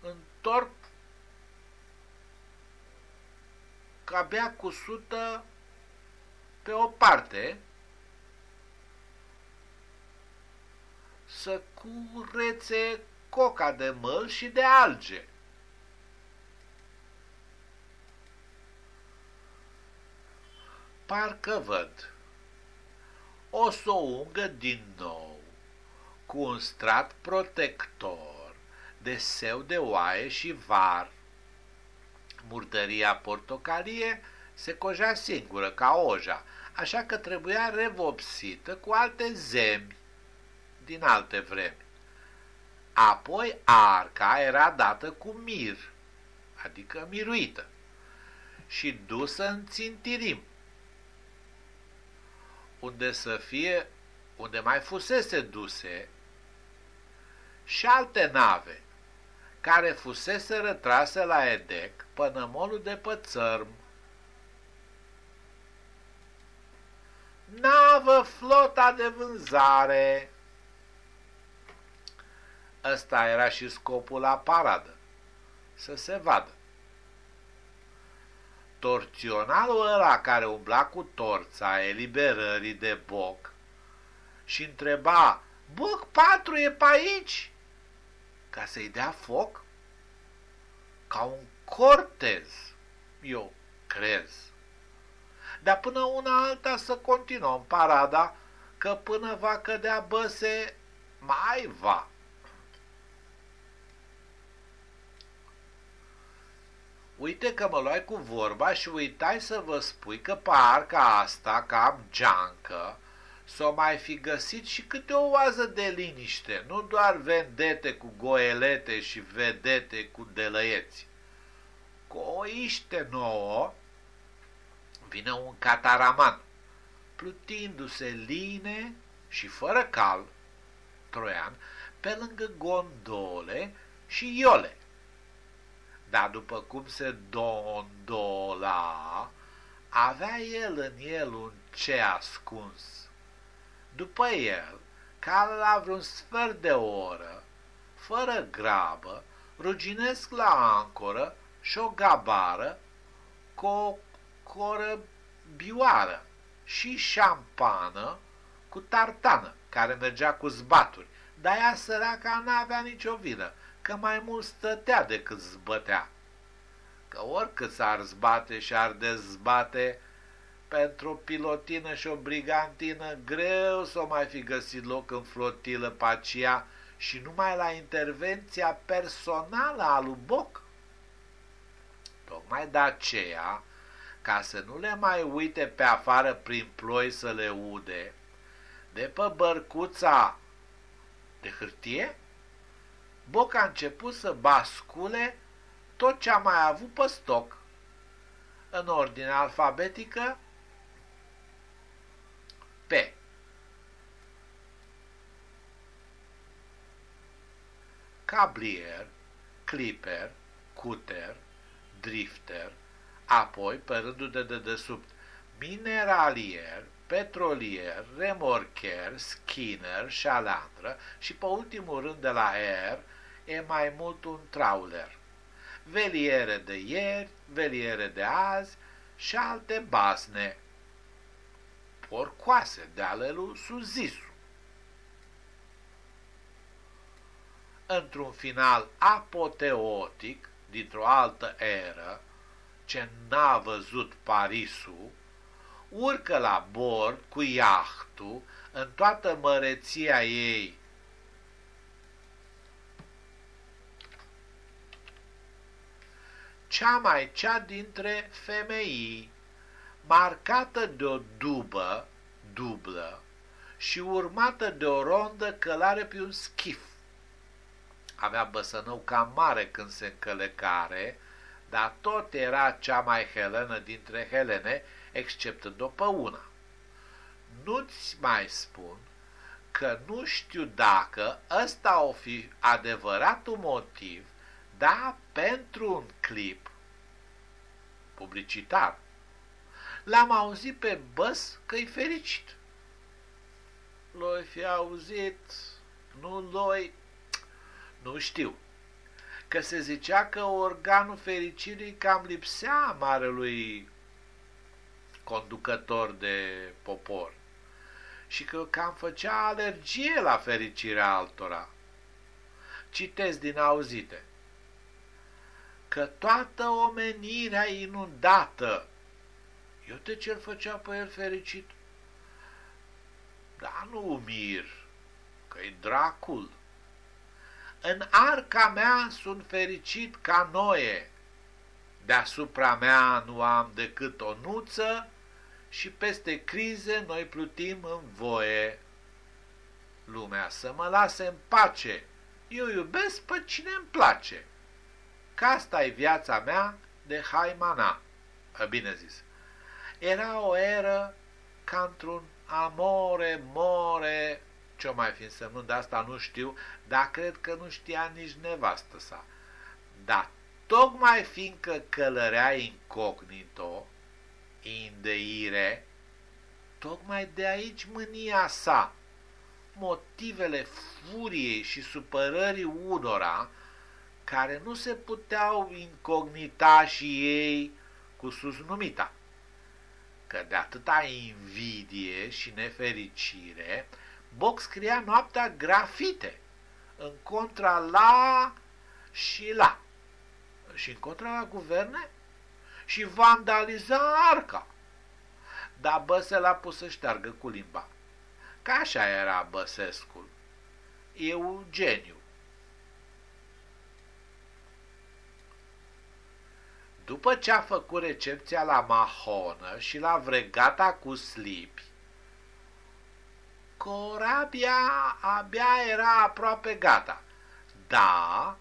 întorc abia cu sută pe o parte să curețe coca de măl și de alge. Parcă văd. O să o ungă din nou cu un strat protector de seu de oaie și var. Murdăria portocalie se cojea singură, ca oja, așa că trebuia revopsită cu alte zemi din alte vremi. Apoi arca era dată cu mir, adică miruită, și dusă în țintirim, unde să fie, unde mai fusese duse și alte nave, care fusese retrase la Edec pănămolul de pățărm. Navă flota de vânzare! Ăsta era și scopul la paradă, să se vadă. Torționalul ăla care umbla cu torța eliberării de boc și întreba, Boc patru e pe aici? Ca să-i dea foc? Ca un cortez, eu crez. Dar până una alta să continuăm parada, că până va cădea băse, mai va. Uite că mă luai cu vorba și uitai să vă spui că pe arca asta, cam geancă, s-o mai fi găsit și câte o oază de liniște, nu doar vendete cu goelete și vedete cu delăieți. Cu o iște nouă vine un cataraman, plutindu-se line și fără cal, troian, pe lângă gondole și iole dar după cum se dondola, avea el în el un ce ascuns. După el, ca la vreun sfert de oră, fără grabă, ruginesc la ancoră și o gabară cu o corăbioară și șampană cu tartană, care mergea cu zbaturi, dar ea săraca n-avea nicio vină, că mai mult stătea decât zbătea. Că oricât s-ar zbate și ar dezbate, pentru o pilotină și o brigantină greu să o mai fi găsit loc în flotilă pacia și numai la intervenția personală a lui Boc. Tocmai de aceea, ca să nu le mai uite pe afară prin ploi să le ude, de pe bărcuța de hârtie, Boc a început să bascule tot ce a mai avut pe stoc. În ordine alfabetică, P. Cablier, clipper, cuter, drifter, apoi, pe rândul de dedesubt, mineralier, petrolier, remorcher, skinner, șalandră și pe ultimul rând de la R e mai mult un trauler. Veliere de ieri, veliere de azi și alte basne porcoase de ale lui Suzisu. Într-un final apoteotic, dintr-o altă eră, ce n-a văzut Parisul, urcă la bord cu iahtul în toată măreția ei. Cea mai cea dintre femei, marcată de o dubă, dublă, și urmată de o rondă călare pe un schif. Avea băsănău cam mare când se încălecare, dar tot era cea mai helenă dintre helene, exceptând-o pe una. Nu-ți mai spun că nu știu dacă ăsta o fi adevăratul motiv, dar pentru un clip publicitar l-am auzit pe băs că-i fericit. L-oi fi auzit, nu l-oi, nu știu, că se zicea că organul fericirii cam lipsea marelui conducător de popor și că cam făcea alergie la fericirea altora. Citesc din auzite că toată omenirea inundată, eu te ce făcea pe el fericit? Da, nu mir, că e dracul. În arca mea sunt fericit ca noie, deasupra mea nu am decât o nuță și peste crize noi plutim în voie. Lumea să mă lase în pace, eu iubesc pe cine îmi place. Ca asta e viața mea de haimana. Bine zis. Era o eră ca într-un amore, more, ce mai fi însemnând asta nu știu, dar cred că nu știa nici nevastă sa. Dar tocmai fiindcă călărea incognito, indeire, tocmai de aici mânia sa, motivele furiei și supărării unora, care nu se puteau incognita și ei cu susnumita. Că de atâta invidie și nefericire, Boc scria noaptea grafite în contra la și la. Și în contra la guverne și vandaliza arca. Dar Băse l-a pus să șteargă cu limba. Ca așa era Băsescul. Eugeniu. După ce a făcut recepția la Mahonă și la Vregata cu slipi, corabia abia era aproape gata. Da,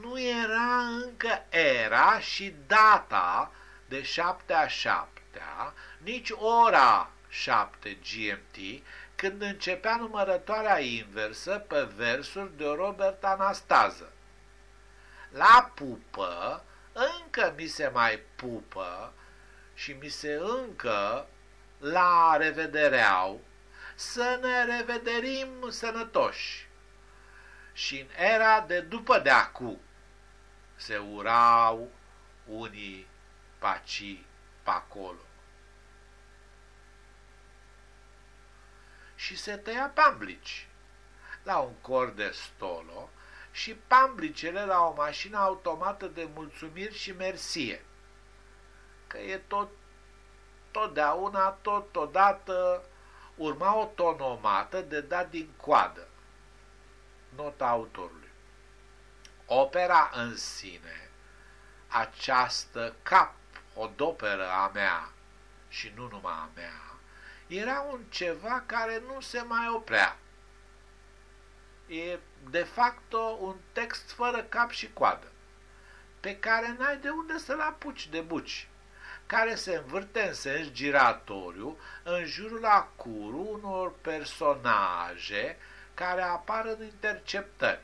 nu era încă era și data de șaptea șaptea, nici ora 7 GMT, când începea numărătoarea inversă pe versuri de Robert Anastază. La pupă încă mi se mai pupă și mi se încă la revedereau să ne revederim sănătoși. Și în era de după de acu se urau unii paci pe acolo. Și se tăia pamblici la un cor de stolo și pamblicele la o mașină automată de mulțumiri și mersie. Că e tot, totdeauna, totodată, urma o tonomată de dat din coadă. Nota autorului. Opera în sine, această cap odoperă a mea și nu numai a mea, era un ceva care nu se mai oprea e de facto un text fără cap și coadă, pe care n-ai de unde să-l apuci de buci, care se învârte în sens giratoriu în jurul acuru unor personaje care apar în interceptări,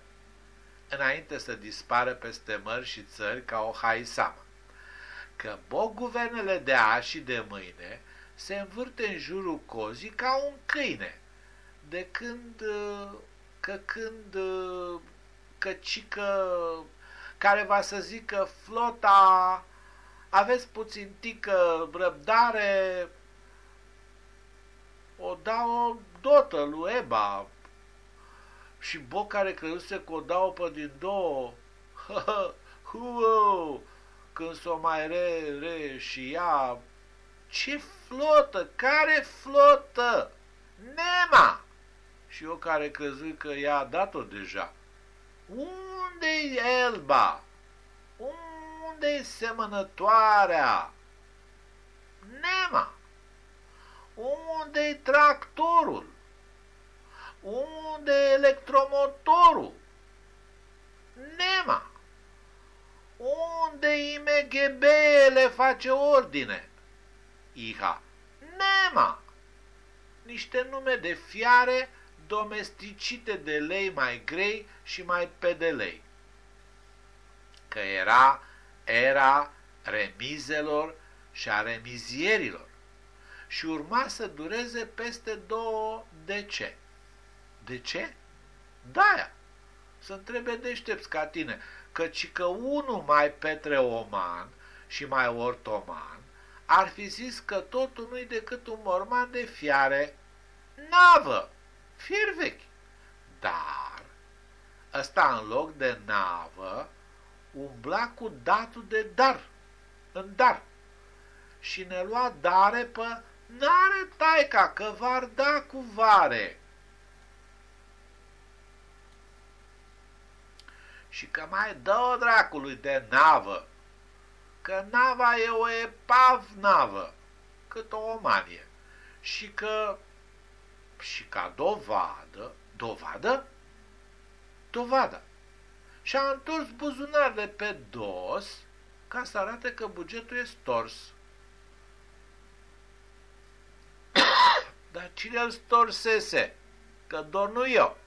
înainte să dispară peste mări și țări ca o haisamă. Că guvernele de azi și de mâine se învârte în jurul cozii ca un câine, de când uh, că când uh, căcică care va să zică flota aveți puțin tică răbdare o dau o dotă lui Eba. Și Boc care crezuse că o dau pe din două Huă, când s-o mai re, re și ea ce flotă, care flotă? Nema și eu care crezut că i-a dat-o deja. Unde-i Elba? unde-i semănătoarea? Nema. Unde-i tractorul? Unde-i electromotorul? Nema. Unde IMGB le face ordine? Iha. Nema. Niște nume de fiare domesticite de lei mai grei și mai pedelei. Că era era remizelor și a remizierilor și urma să dureze peste două de ce? De ce? Da, să întrebe deștepți ca tine, căci că unul mai petreoman și mai ortoman ar fi zis că totul nu-i decât un morman de fiare navă, fier vechi. Dar ăsta în loc de navă umbla cu datul de dar, în dar, și ne lua dare pe N-are taica că var da cu vare. Și că mai dă dracului de navă, că nava e o epav navă, cât o omanie. Și că, și ca dovadă, dovadă? Dovadă. Și-a întors buzunarele pe dos ca să arate că bugetul e stors. Dar cine îl storsese? Că doar nu eu.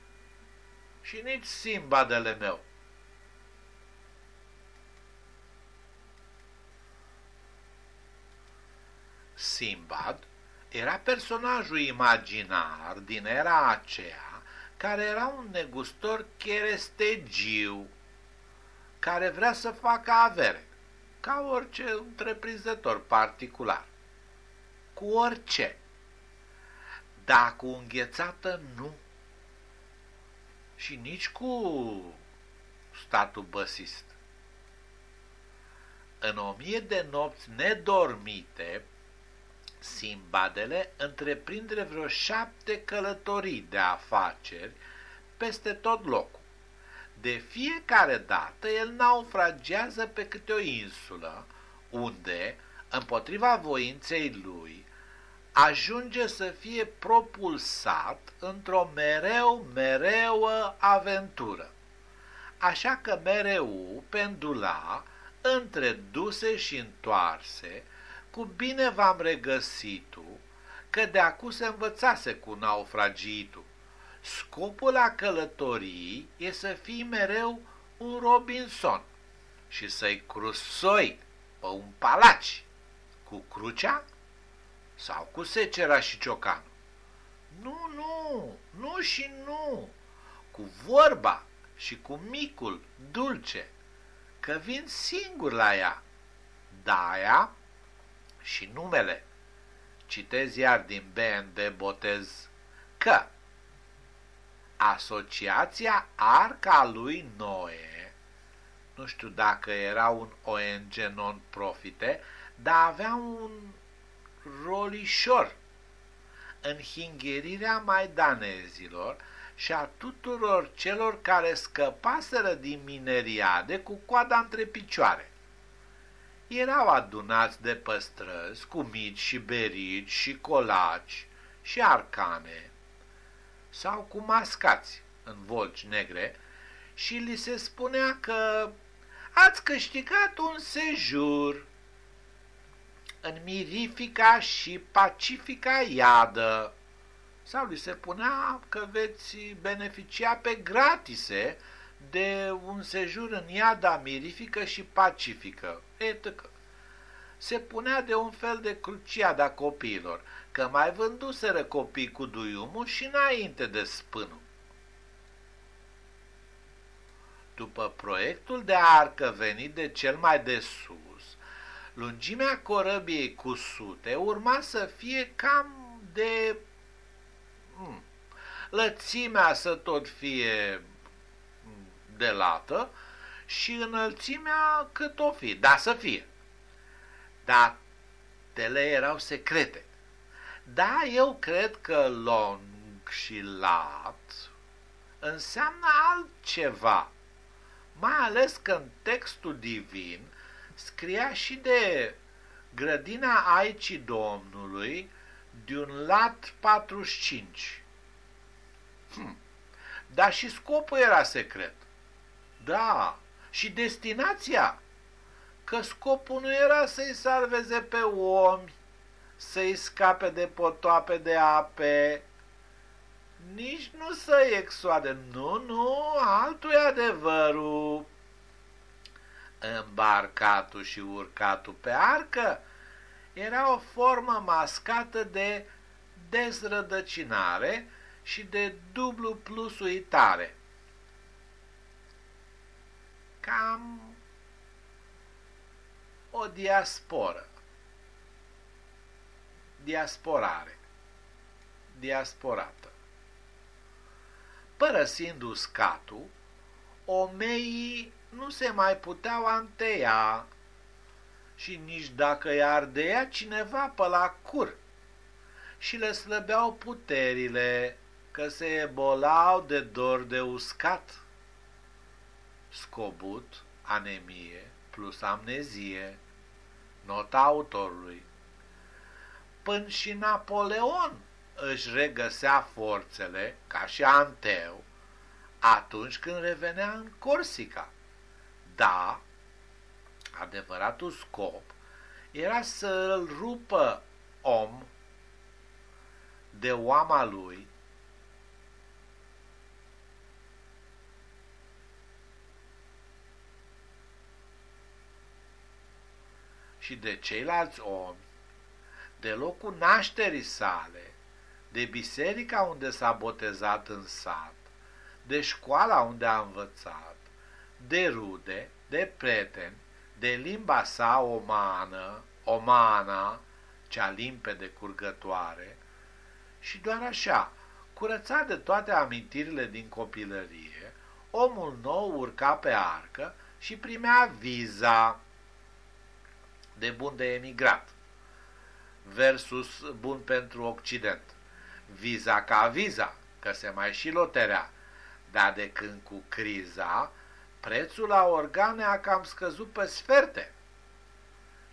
Și nici simbadele meu. Simbad era personajul imaginar din era aceea care era un negustor cherestegiu care vrea să facă avere, ca orice întreprinzător particular, cu orice. Dar cu înghețată nu. Și nici cu statul băsist. În o mie de nopți nedormite, Simbadele întreprinde vreo șapte călătorii de afaceri peste tot locul. De fiecare dată el naufragează pe câte o insulă, unde, împotriva voinței lui, ajunge să fie propulsat într-o mereu, mereu aventură. Așa că mereu pendula între duse și întoarse, cu bine v-am regăsit-o, că de acu se învățase cu naufragitul. Scopul la călătorii e să fii mereu un Robinson și să-i crusoi pe un palaci cu crucea sau cu secera și ciocanul. Nu, nu, nu și nu, cu vorba și cu micul, dulce, că vin singur la ea. Daia și numele, citez iar din BND Botez, că Asociația Arca lui Noe, nu știu dacă era un ONG non-profite, dar avea un rolișor în hingherirea maidanezilor și a tuturor celor care scăpaseră din mineriade cu coada între picioare. Erau adunați de păstrăzi cu mici și berici și colaci și arcane sau cu mascați în volci negre și li se spunea că ați câștigat un sejur în mirifica și pacifica iadă. Sau li se punea că veți beneficia pe gratise de un sejur în iada mirifică și pacifică. Etc. Se punea de un fel de cruciada copiilor, că mai vânduseră copii cu duiumul și înainte de spânul. După proiectul de arcă venit de cel mai de sus, lungimea corăbiei cu sute urma să fie cam de... Hmm, lățimea să tot fie de lată și înălțimea cât o fi, da să fie. Dar tele erau secrete. Da, eu cred că long și lat înseamnă altceva, mai ales că în textul divin scria și de grădina Aicii Domnului de un lat 45. Hm. Dar și scopul era secret. Da, și destinația. Că scopul nu era să-i salveze pe omi, să-i scape de potoape de ape, nici nu să-i exoade. Nu, nu, altul e adevărul. Îmbarcatul și urcatul pe arcă era o formă mascată de dezrădăcinare și de dublu plus uitare. Cam o diasporă. Diasporare. Diasporată. Părăsind uscatul, omeii nu se mai puteau anteia și nici dacă i ardea cineva pe la cur și le slăbeau puterile că se ebolau de dor de uscat. Scobut, anemie plus amnezie, nota autorului. Până și Napoleon își regăsea forțele, ca și Anteu, atunci când revenea în Corsica. Da, adevăratul scop era să-l rupă om de oama lui și de ceilalți omi, de locul nașterii sale, de biserica unde s-a botezat în sat, de școala unde a învățat, de rude, de prieteni, de limba sa omană, omana, cea limpede curgătoare, și doar așa, curățat de toate amintirile din copilărie, omul nou urca pe arcă și primea viza de bun de emigrat versus bun pentru Occident. Viza ca viza, că se mai și loterea, dar de când cu criza, prețul la organe a cam scăzut pe sferte.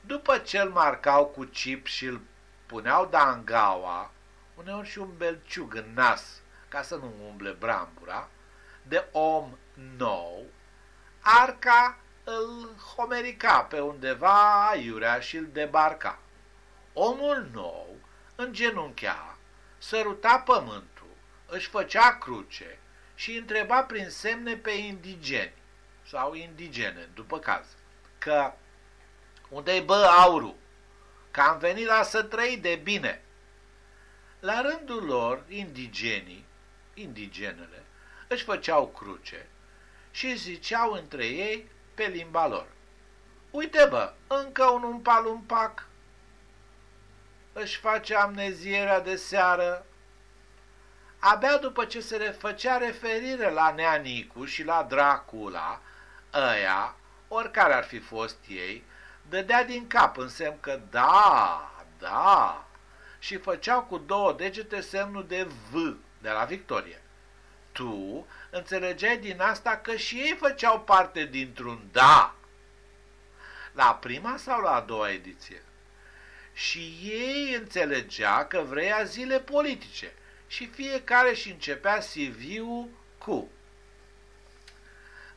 După ce îl marcau cu chip și îl puneau dangaua, uneori și un belciug în nas, ca să nu umble brambura, de om nou, arca îl homerica pe undeva aiurea și îl debarca. Omul nou îngenunchea, săruta pământul, își făcea cruce și întreba prin semne pe indigeni sau indigene, după caz, că unde-i bă aurul, că am venit la să trăi de bine. La rândul lor, indigenii, indigenele, își făceau cruce și ziceau între ei pe limba lor. Uite bă, încă un umpalumpac își face amnezierea de seară. Abia după ce se refăcea referire la Neanicu și la Dracula, ăia, oricare ar fi fost ei, dădea din cap în semn că da, da, și făceau cu două degete semnul de V de la victorie. Tu înțelegeai din asta că și ei făceau parte dintr-un da. La prima sau la a doua ediție? Și ei înțelegea că vrei zile politice și fiecare și începea CV-ul cu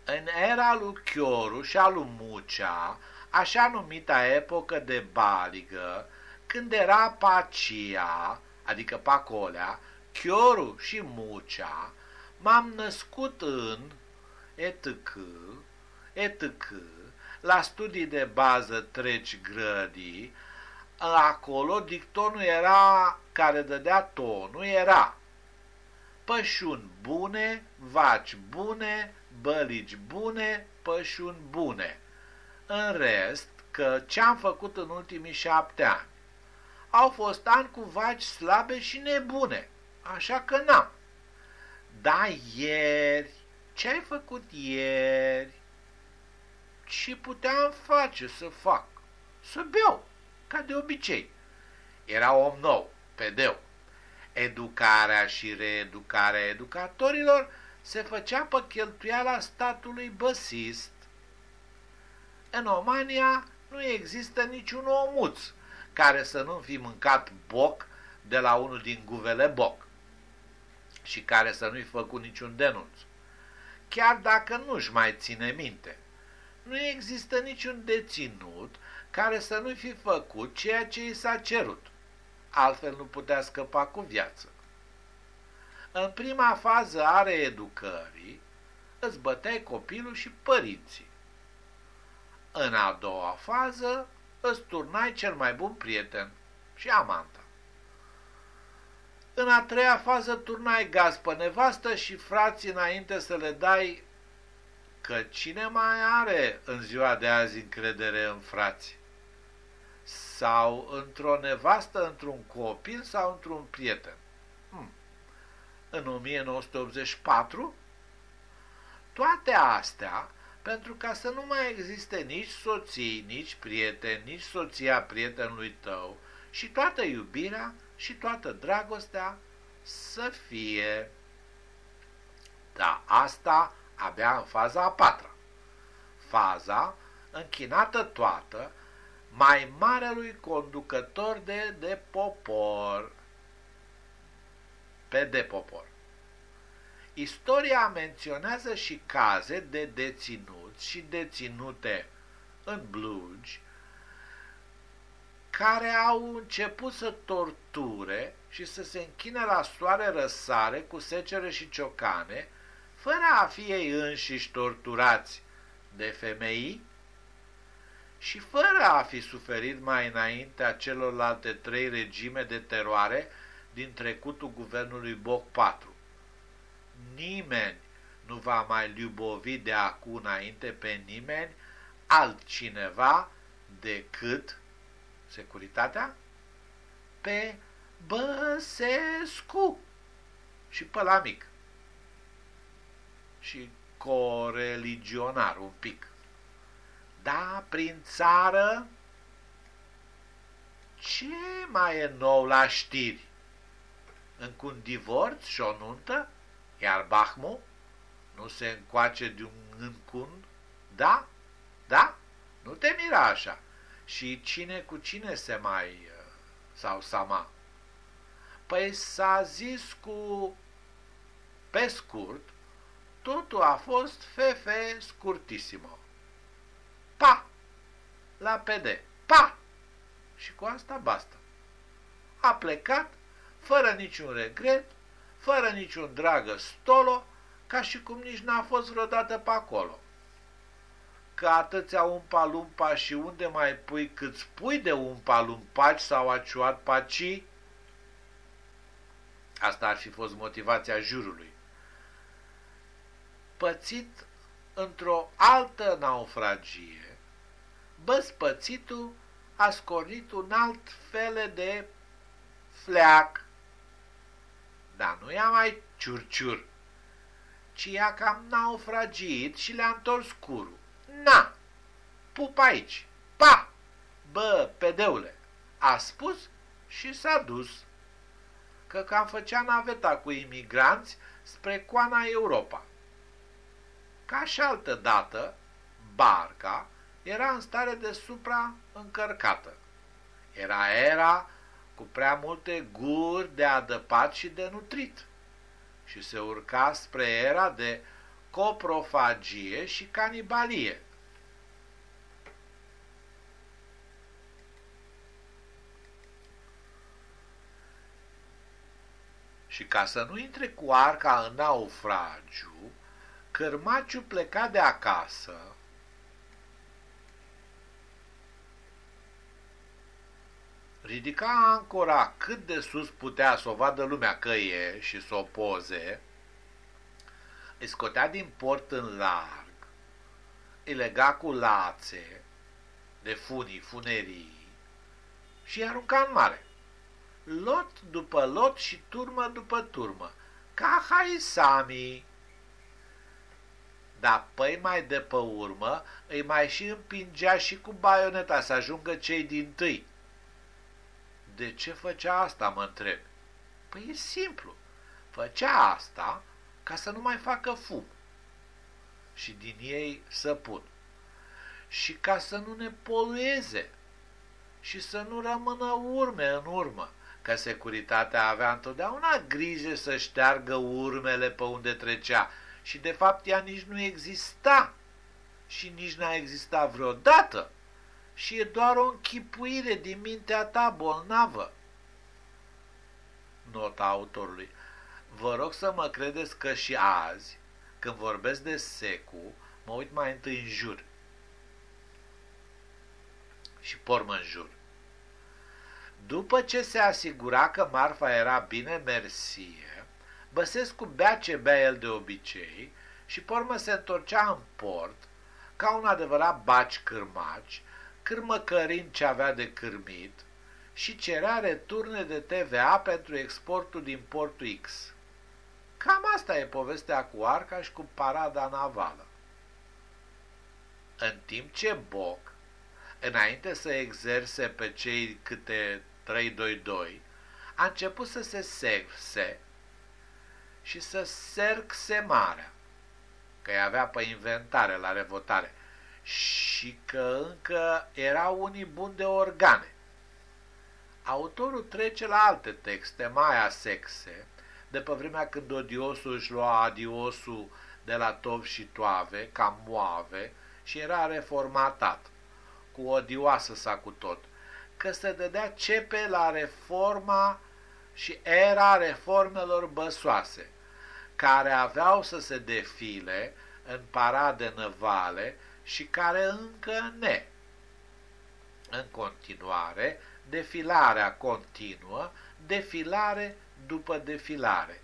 în era lui Chioru și a lui Mucea, așa numita epocă de baligă, când era Pacia, adică Pacolea, Chioru și Mucea, m-am născut în etc, etc, la studii de bază treci grădii, acolo dictonul era, care dădea tonul, era pășuni bune, vaci bune, bălici bune, pășuni bune. În rest, că ce-am făcut în ultimii șapte ani? Au fost ani cu vaci slabe și nebune, așa că n-am. Da, ieri, ce ai făcut ieri? Ce puteam face să fac? Să beau, ca de obicei. Era om nou, pedeu. Educarea și reeducarea educatorilor se făcea pe cheltuiala statului băsist. În Omania nu există niciun omuț care să nu fi mâncat boc de la unul din guvele boc și care să nu-i făcut niciun denunț. Chiar dacă nu-și mai ține minte, nu există niciun deținut care să nu fi făcut ceea ce i s-a cerut. Altfel nu putea scăpa cu viață. În prima fază a reeducării, îți băteai copilul și părinții. În a doua fază, îți turnai cel mai bun prieten și amanta. În a treia fază turnai gaz pe nevastă și frații înainte să le dai că cine mai are în ziua de azi încredere în frați? Sau într-o nevastă, într-un copil sau într-un prieten? Hmm. În 1984, toate astea pentru ca să nu mai existe nici soții, nici prieteni, nici soția prietenului tău și toată iubirea și toată dragostea să fie. Da, asta abia în faza a patra. Faza închinată toată mai marelui conducător de, de popor, pe de popor. Istoria menționează și caze de deținuți și deținute în blugi care au început să torture și să se închine la soare răsare cu secere și ciocane, fără a fi ei înșiși torturați de femei și fără a fi suferit mai înainte a celorlalte trei regime de teroare din trecutul guvernului Boc 4 nimeni nu va mai iubovi de acum înainte pe nimeni altcineva decât securitatea pe Băsescu și pe la mic și coreligionar un pic. Da, prin țară, ce mai e nou la știri? Încă un divorț și o nuntă? Iar Bahmo nu se încoace de un încund? Da? Da? Nu te mira așa. Și cine cu cine se mai... Uh, sau sama? Păi s-a zis cu... Pe scurt, totul a fost fefe scurtissimo. Pa! La PD. Pa! Și cu asta basta. A plecat, fără niciun regret, fără niciun dragă stolo, ca și cum nici n-a fost vreodată pe acolo. Că atâția umpa-lumpa și unde mai pui cât spui de umpa-lumpaci sau aciuat paci? Asta ar fi fost motivația jurului. Pățit într-o altă naufragie, băspățitul a scornit un alt fel de fleac dar nu i-a mai ciurciur, ci i-a cam naufragit și le-a întors curul. Na! Pup aici! Pa! Bă, pedeule! A spus și s-a dus. Că cam făcea naveta cu imigranți spre coana Europa. Ca și altă dată, barca era în stare de supra-încărcată. Era era cu prea multe guri de adăpat și de nutrit și se urca spre era de coprofagie și canibalie. Și ca să nu intre cu arca în naufragiu, cărmaciu pleca de acasă. Ridica ancora cât de sus putea să o vadă lumea că e și să o poze, îi scotea din port în larg, îi lega cu lațe de funii, funerii și îi arunca în mare. Lot după lot și turmă după turmă, ca haisami. Dar păi mai de pe urmă îi mai și împingea și cu baioneta să ajungă cei din tâi de ce făcea asta, mă întreb? Păi e simplu. Făcea asta ca să nu mai facă fum și din ei săpun. și ca să nu ne polueze și să nu rămână urme în urmă, că securitatea avea întotdeauna grijă să șteargă urmele pe unde trecea și de fapt ea nici nu exista și nici n-a existat vreodată și e doar o închipuire din mintea ta bolnavă. Nota autorului. Vă rog să mă credeți că și azi, când vorbesc de secu, mă uit mai întâi în jur și pormă în jur. După ce se asigura că marfa era bine mersie, Băsescu bea ce bea el de obicei și pormă se întorcea în port ca un adevărat baci cârmaci, cârmăcărind ce avea de cârmit și cerea returne de TVA pentru exportul din portul X. Cam asta e povestea cu arca și cu parada navală. În timp ce Boc, înainte să exerse pe cei câte 322, a început să se segse și să sercse marea, că avea pe inventare la revotare și că încă erau unii buni de organe. Autorul trece la alte texte mai asexe, de pe vremea când odiosul își lua adiosul de la tov și toave, ca moave, și era reformatat, cu odioasă sa cu tot, că se dădea cepe la reforma și era reformelor băsoase, care aveau să se defile în parade năvale și care încă ne. În continuare, defilarea continuă, defilare după defilare.